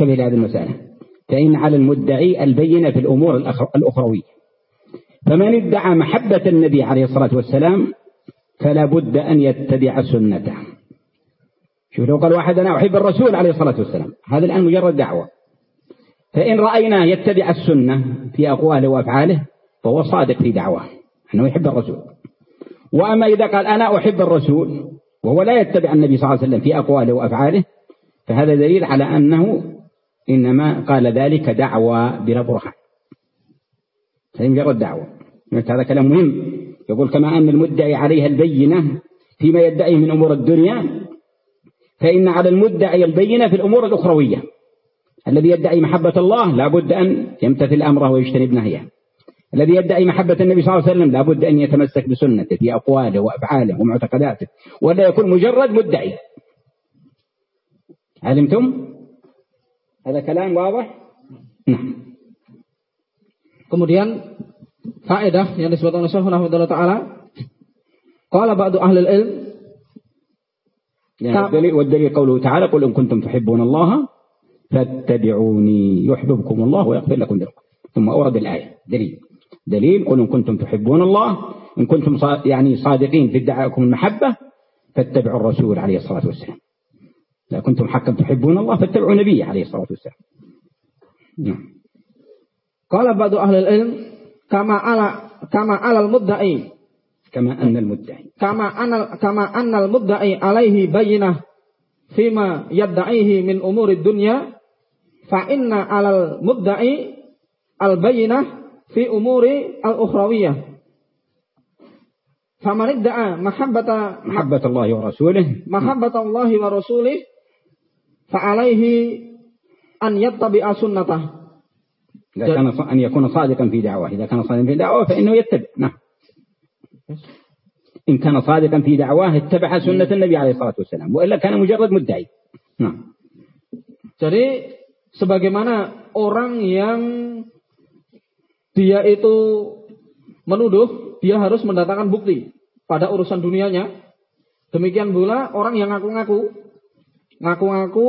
انتبه لهذه المسألة. فإن على المدعي البينة في الأمور الأخروية. فمن ادعى محبة النبي عليه الصلاة والسلام فلا بد أن يتبع سنته. شوف لو قال واحد أنا أحب الرسول عليه الصلاة والسلام هذا الآن مجرد دعوة. فإن رأيناه يتبع السنة في أقواله وأفعاله فهو صادق في دعواه أنه يحب الرسول. وأما إذا قال أنا أحب الرسول وهو لا يتبع النبي صلى الله عليه وسلم في أقواله وأفعاله فهذا دليل على أنه إنما قال ذلك دعوة بلا برهان هذه مجرد دعوة. هذا كلام مهم. يقول كما أن المدعي عليها البينة فيما يدعيه من أمور الدنيا فإن على المدعي البينة في الأمور الأخروية. الذي يدعي محبة الله لابد أن يمتثل أمره ويجتنب نهيه. الذي يدعي محبة النبي صلى الله عليه وسلم لابد أن يتمسك بسنته في أقواله وأفعاله ومعتقداته ولا يكون مجرد مدعي. علمتم؟ هذا كلام واضح؟ نعم. Kemudian faedah yang disebutkan oleh Syekh Rahimahullah taala qala ba'du ahli ilm يعني والدليل, والدليل قوله تعالى قل إن كنتم تحبون الله فاتبعوني يحببكم الله ويغفر لكم ذنوبكم. ثم أورد الآية. دليل. دليل قل إن كنتم تحبون الله إن كنتم يعني صادقين في ادعائكم المحبة فاتبعوا الرسول عليه الصلاة والسلام. إذا كنتم حقا تحبون الله فاتبعوا نبيه عليه الصلاة والسلام. نعم. قال بعض أهل العلم كما على كما على المدعي كما أن المدعي كما أن كما أن المدعي عليه بينة فيما يدعيه من أمور الدنيا فإن على المدعي البينة في أمور الأخروية. فمن ادعى محبة محبة الله ورسوله. محبة الله ورسوله فعليه أن يتبع سنته إذا كان أن يكون صادقا في دعوة إذا كان صادقا في دعوة فإنه يتبع نعم إن كان صادقا في دعواه اتبع سنة النبي عليه الصلاة والسلام وإلا كان مجرد مدعي نعم Jadi sebagaimana orang yang dia itu menuduh, dia harus mendatangkan bukti pada urusan dunianya. Demikian pula orang yang ngaku-ngaku, ngaku-ngaku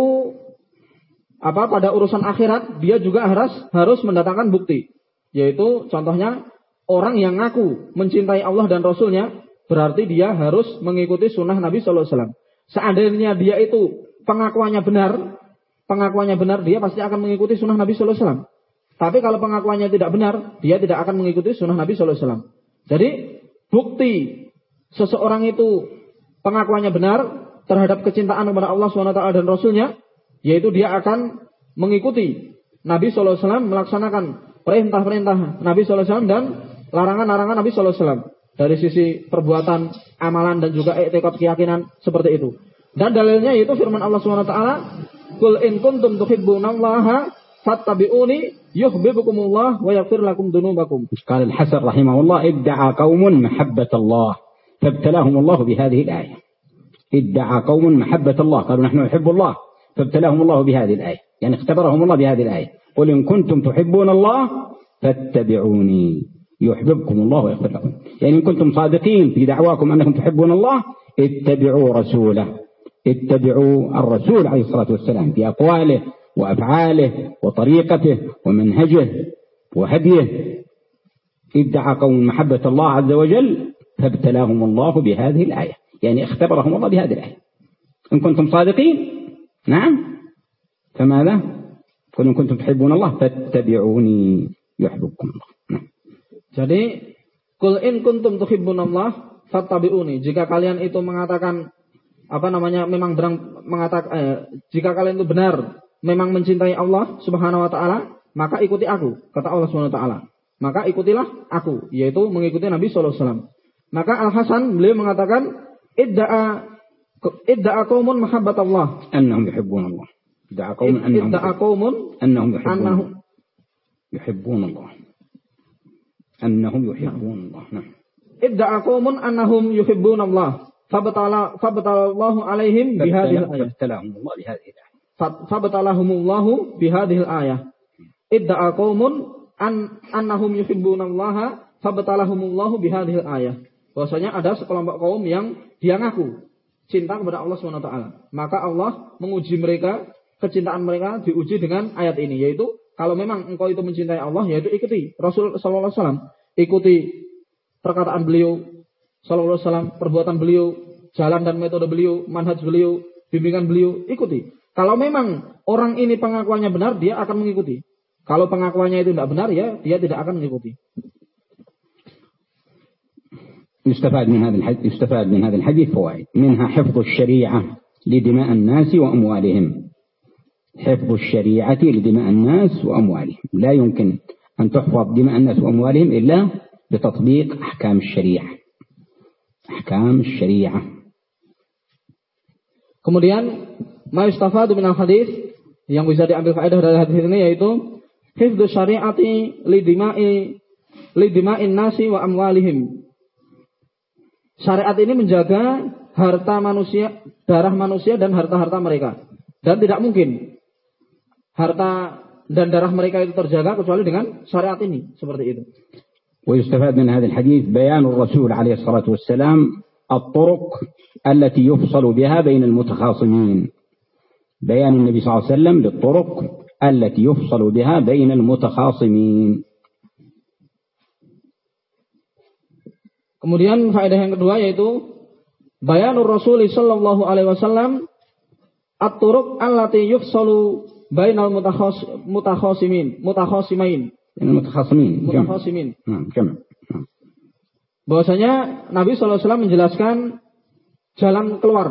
apa pada urusan akhirat, dia juga harus harus mendatangkan bukti. Yaitu contohnya orang yang ngaku mencintai Allah dan Rasulnya, berarti dia harus mengikuti sunnah Nabi Shallallahu Alaihi Wasallam. Seandainya dia itu pengakuannya benar, pengakuannya benar, dia pasti akan mengikuti sunnah Nabi Shallallahu Alaihi Wasallam. Tapi kalau pengakuannya tidak benar, dia tidak akan mengikuti sunnah Nabi Shallallahu Alaihi Wasallam. Jadi bukti seseorang itu pengakuannya benar terhadap kecintaan kepada Allah SWT dan Rasulnya, yaitu dia akan mengikuti Nabi SAW melaksanakan perintah-perintah Nabi SAW dan larangan-larangan Nabi SAW. Dari sisi perbuatan, amalan dan juga tekat keyakinan seperti itu. Dan dalilnya yaitu firman Allah SWT, Kul in kuntum tuhibbunallaha fattabi'uni yuhbibukumullah wa yakfir lakum dunubakum. Qala hasar rahimahullah, ibda'a kaumun mahabbatallah. Fabtalahum Allah ayah. ادعى قوم محبة الله قالوا نحن نحب الله فابتلاهم الله بهذه الآية يعني اختبرهم الله بهذه الآية قل إن كنتم تحبون الله فاتبعوني يحببكم الله ويغفر لكم يعني إن كنتم صادقين في دعواكم أنكم تحبون الله اتبعوا رسوله اتبعوا الرسول عليه الصلاة والسلام في أقواله وأفعاله وطريقته ومنهجه وهديه ادعى قوم محبة الله عز وجل فابتلاهم الله بهذه الآية. يعني اختبرهم الله بهذه الآية إن كنتم صادقين نعم فماذا قل إن كنتم تحبون الله فاتبعوني يحببكم الله نعم Jadi kul in kuntum tuhibbunallah fattabi'uni. Jika kalian itu mengatakan apa namanya memang berang mengatakan eh, jika kalian itu benar memang mencintai Allah Subhanahu wa taala, maka ikuti aku, kata Allah Subhanahu wa taala. Maka ikutilah aku, yaitu mengikuti Nabi sallallahu alaihi wasallam. Maka Al Hasan beliau mengatakan idda'a idda'a qaumun mahabbat Allah. Annahum yuhibbun Allah. Idda'a qaumun annahum idda'a Allah. Annahum yuhibbun Allah. Nah. Allah. Fabatala fabatallahu alaihim bihadhihi al-ayah fabatalahum Allah bihadhihi al-ayah an annahum yuhibbun Allah fabatalahum Allah bihadhihi al-ayah Bahwasanya ada sekelompok kaum yang dia ngaku cinta kepada Allah SWT. Maka Allah menguji mereka, kecintaan mereka diuji dengan ayat ini. Yaitu, kalau memang engkau itu mencintai Allah, yaitu ikuti Rasul SAW. Ikuti perkataan beliau SAW, perbuatan beliau, jalan dan metode beliau, manhaj beliau, bimbingan beliau, ikuti. Kalau memang orang ini pengakuannya benar, dia akan mengikuti. Kalau pengakuannya itu tidak benar, ya dia tidak akan mengikuti. يستفاد من هذا الحديث يستفاد من هذا الحديث فوائد. منها حفظ الشريعة لدماء الناس وأموالهم. حفظ الشريعة لدماء الناس وأموالهم. لا يمكن أن تحفظ دماء الناس وأموالهم إلا بتطبيق أحكام الشريعة. أحكام الشريعة. Kemudian ma yustafadu minal hadis yang bisa diambil faedah dari hadis ini yaitu hifdzu syariati lidima'i lidima'in nasi wa amwalihim. Syariat ini menjaga harta manusia, darah manusia dan harta-harta mereka. Dan tidak mungkin harta dan darah mereka itu terjaga kecuali dengan syariat ini seperti itu. ويستفاد من هذا الحديث بيان الرسول عليه الصلاة والسلام الطرق التي يفصل بها بين المتخاصمين بيان النبي صلى الله عليه وسلم للطرق التي يفصل بها بين المتخاصمين Kemudian faedah yang kedua yaitu bayanur Rasul sallallahu alaihi wasallam at-turuq allati yufsalu bainal mutakhasimin mutakhasimain mutakhasimin mutakhasimin bahwasanya Nabi sallallahu alaihi wasallam menjelaskan jalan keluar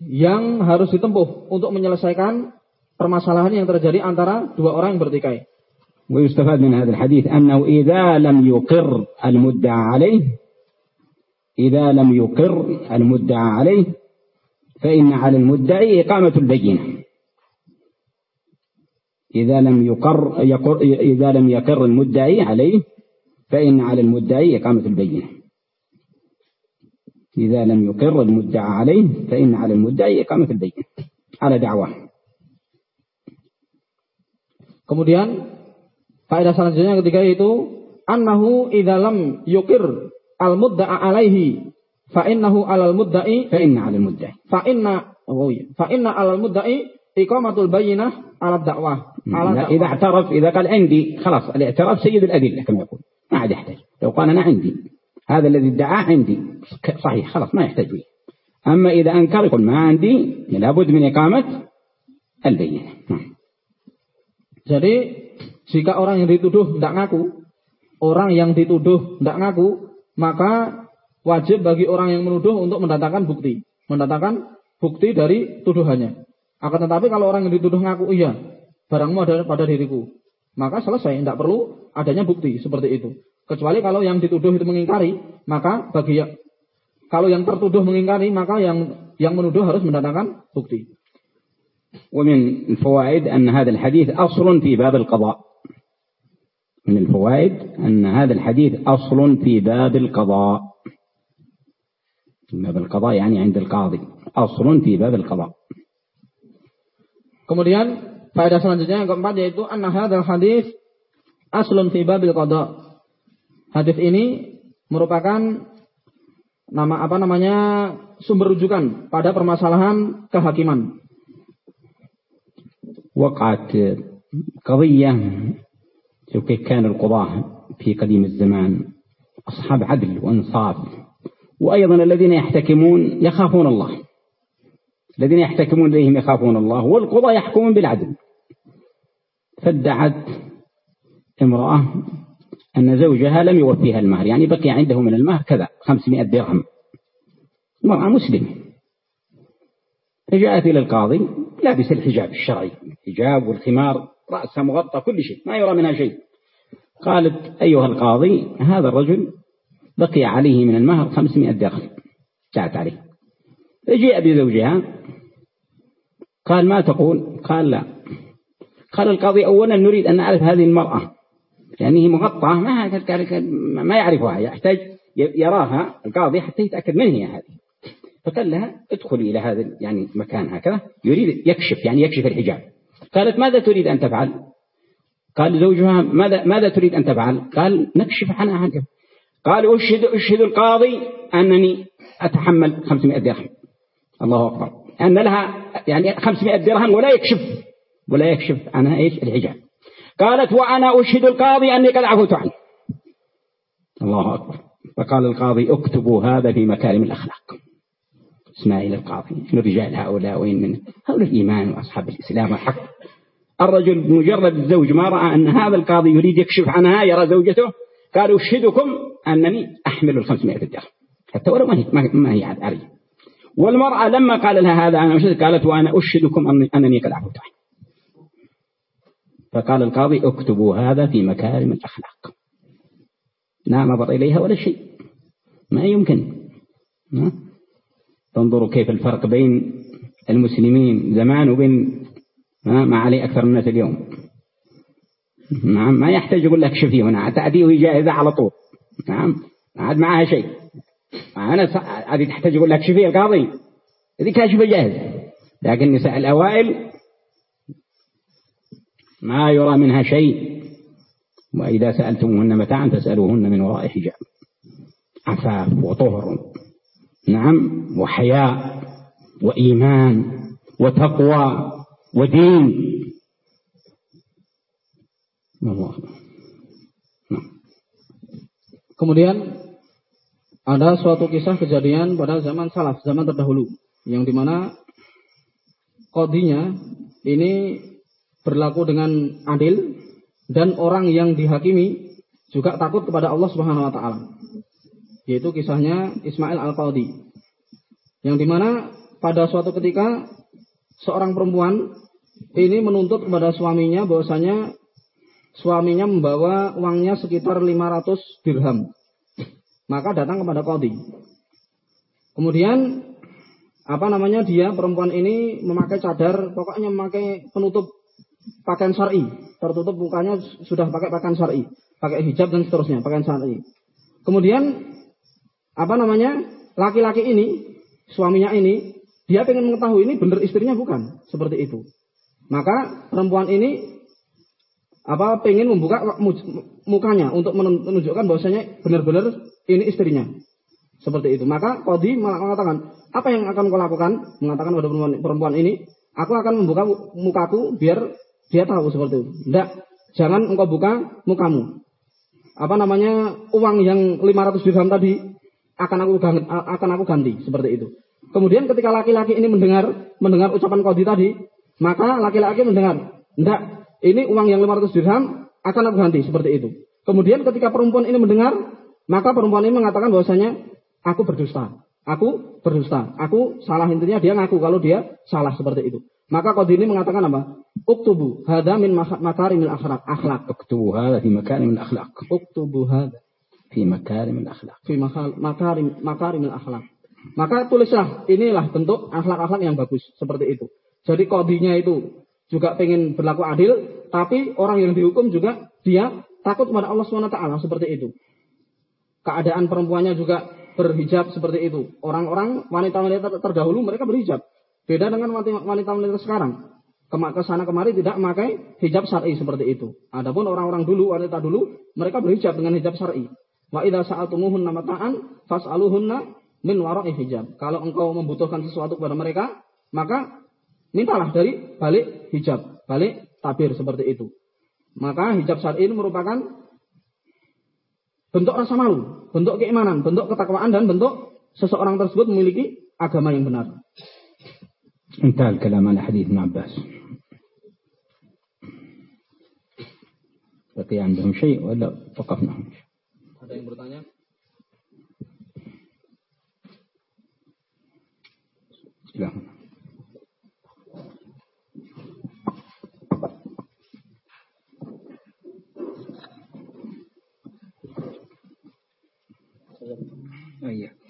yang harus ditempuh untuk menyelesaikan permasalahan yang terjadi antara dua orang yang bertikai. ويستفاد من هذا الحديث أنه إذا لم يقر المدعى عليه إذا لم يقر المدعى عليه فإن على المدعي إقامة البينة. إذا لم يقر, يقر إذا لم يقر المدعي عليه فإن على المدعي إقامة البينة. إذا لم يقر المدعى عليه فإن على المدعي إقامة البينة. على دعواه Kemudian faedah selanjutnya ketiga itu annahu idza lam yuqir al mudda'a alaihi fa innahu alal mudda'i fa inna 'alal mudda'i fa inna oh iya fa inna alal mudda'i iqamatul bayyinah ala da'wah على إذا اعترف إذا قال عندي خلاص الاعتراف سيد الأدلة كما يقول ما عاد يحتاج لو قال أنا عندي هذا الذي ادعاه عندي صحيح خلاص ما يحتاج به أما إذا أنكر يقول ما عندي لابد من إقامة البينة Jadi jika orang yang dituduh tidak ngaku, orang yang dituduh tidak ngaku, maka wajib bagi orang yang menuduh untuk mendatangkan bukti, mendatangkan bukti dari tuduhannya. Akan tetapi kalau orang yang dituduh ngaku iya, barangmu ada pada diriku, maka selesai, tidak perlu adanya bukti seperti itu. Kecuali kalau yang dituduh itu mengingkari, maka bagi yang kalau yang tertuduh mengingkari, maka yang yang menuduh harus mendatangkan bukti. ومن الفوائد أن هذا الحديث أصل في باب القضاء من الفوائد أن هذا الحديث أصل في باب القضاء باب القضاء يعني عند القاضي أصل في باب القضاء Kemudian faedah selanjutnya yang keempat yaitu anna hadzal hadis aslun fi babil qada. Hadis ini merupakan nama apa namanya sumber rujukan pada permasalahan kehakiman. وقعت قضية كيف كان القضاة في قديم الزمان أصحاب عدل وإنصاف وأيضا الذين يحتكمون يخافون الله. الذين يحتكمون إليهم يخافون الله والقضاة يحكمون بالعدل. فادعت امرأة أن زوجها لم يوفيها المهر يعني بقي عنده من المهر كذا 500 درهم. امرأة مسلمة. فجاءت إلى القاضي لابس الحجاب الشرعي الحجاب والخمار. رأسها مغطى كل شيء ما يرى منها شيء. قالت أيها القاضي هذا الرجل بقي عليه من المهر 500 درهم. جاءت عليه. فجاء بزوجها قال ما تقول؟ قال لا. قال القاضي أولا نريد أن نعرف هذه المرأة لأنه مغطى ما ما يعرفها يحتاج يراها القاضي حتى يتأكد من هي هذه. فقال لها ادخلي إلى هذا يعني مكان هكذا يريد يكشف يعني يكشف الحجاب. قالت ماذا تريد أن تفعل؟ قال زوجها ماذا ماذا تريد أن تفعل؟ قال نكشف عنها حجاب قال أشهد أشهد القاضي أنني أتحمل 500 درهم. الله أكبر. أن لها يعني 500 درهم ولا يكشف. ولا يكشف عنها إيش؟ الحجاب. قالت وأنا أشهد القاضي أني قد عفوت عنه. الله أكبر. فقال القاضي اكتبوا هذا في مكارم الأخلاق. إسماعيل القاضي من رجال هؤلاء وين من هؤلاء الإيمان وأصحاب الإسلام والحق. الرجل بمجرد الزوج ما رأى أن هذا القاضي يريد يكشف عنها يرى زوجته قال أشهدكم أنني أحمل الخمسمائة درهم. حتى ولو ما هي, ما هي عارية والمرأة لما قال لها هذا أنا أشهد قالت وأنا أشهدكم أنني قد عفوت فقال القاضي اكتبوا هذا في مكارم الأخلاق. لا نظر إليها ولا شيء. ما يمكن. تنظروا كيف الفرق بين المسلمين زمان وبين ما عليه أكثر الناس اليوم. نعم ما يحتاج يقول لك شفيه هنا تأتيه جاهزة على طول. نعم عاد معها شيء. أنا هذه تحتاج يقول لك شفيه القاضي. هذه كاشفة جاهز. لكن النساء الأوائل ما يرى منها شيء. وإذا سألتموهن متاعا فاسألوهن من وراء حجاب. عفاف وطهر. نعم وحياء وإيمان وتقوى ودين Allah. Nah. Kemudian ada suatu kisah kejadian pada zaman salaf, zaman terdahulu, yang dimana kodinya ini berlaku dengan adil dan orang yang dihakimi juga takut kepada Allah Subhanahu wa taala. Yaitu kisahnya Ismail Al-Qadi. Yang di mana pada suatu ketika seorang perempuan ini menuntut kepada suaminya bahwasanya suaminya membawa uangnya sekitar 500 dirham. Maka datang kepada Qadi. Kemudian apa namanya dia perempuan ini memakai cadar, pokoknya memakai penutup pakaian syar'i, tertutup mukanya sudah pakai pakaian syar'i, pakai hijab dan seterusnya, pakaian syar'i. Kemudian apa namanya? Laki-laki ini, suaminya ini, dia ingin mengetahui ini benar istrinya bukan, seperti itu. Maka perempuan ini apa pengen membuka mukanya untuk menunjukkan bahwasanya benar-benar ini istrinya. Seperti itu. Maka Kodi mengatakan, apa yang akan kau lakukan? Mengatakan pada perempuan, perempuan ini, aku akan membuka mukaku biar dia tahu seperti itu. Tidak, jangan engkau buka mukamu. Apa namanya uang yang 500 dirham tadi akan aku ganti, akan aku ganti seperti itu. Kemudian ketika laki-laki ini mendengar mendengar ucapan Kodi tadi, maka laki-laki mendengar, tidak ini uang yang 500 dirham akan aku ganti seperti itu. Kemudian ketika perempuan ini mendengar, maka perempuan ini mengatakan bahwasanya aku berdusta. Aku berdusta. Aku salah intinya dia ngaku kalau dia salah seperti itu. Maka kau ini mengatakan apa? Uktubu hada min makarimil akhlak. Akhlak. Uktubu hada fi makarimil akhlak. Uktubu hada fi makarimil akhlak. Fi makarim makarimil akhlak. Maka tulislah inilah bentuk akhlak-akhlak yang bagus seperti itu. Jadi kodinya itu juga pengen berlaku adil, tapi orang yang dihukum juga dia takut kepada Allah SWT seperti itu. Keadaan perempuannya juga berhijab seperti itu. Orang-orang wanita-wanita terdahulu mereka berhijab. Beda dengan wanita-wanita sekarang. Ke sana kemari tidak memakai hijab syar'i seperti itu. Adapun orang-orang dulu, wanita dulu, mereka berhijab dengan hijab syar'i. Wa idza sa'atumuhunna mata'an fas'aluhunna min wara'i hijab. Kalau engkau membutuhkan sesuatu kepada mereka, maka mintalah dari balik hijab, balik tabir seperti itu. Maka hijab saat ini merupakan bentuk rasa malu, bentuk keimanan, bentuk ketakwaan dan bentuk seseorang tersebut memiliki agama yang benar. انتهى الكلام على حديث ابن عباس بقي عندهم شيء ولا وقفنا ada yang bertanya? Silahkan. Oh, iya.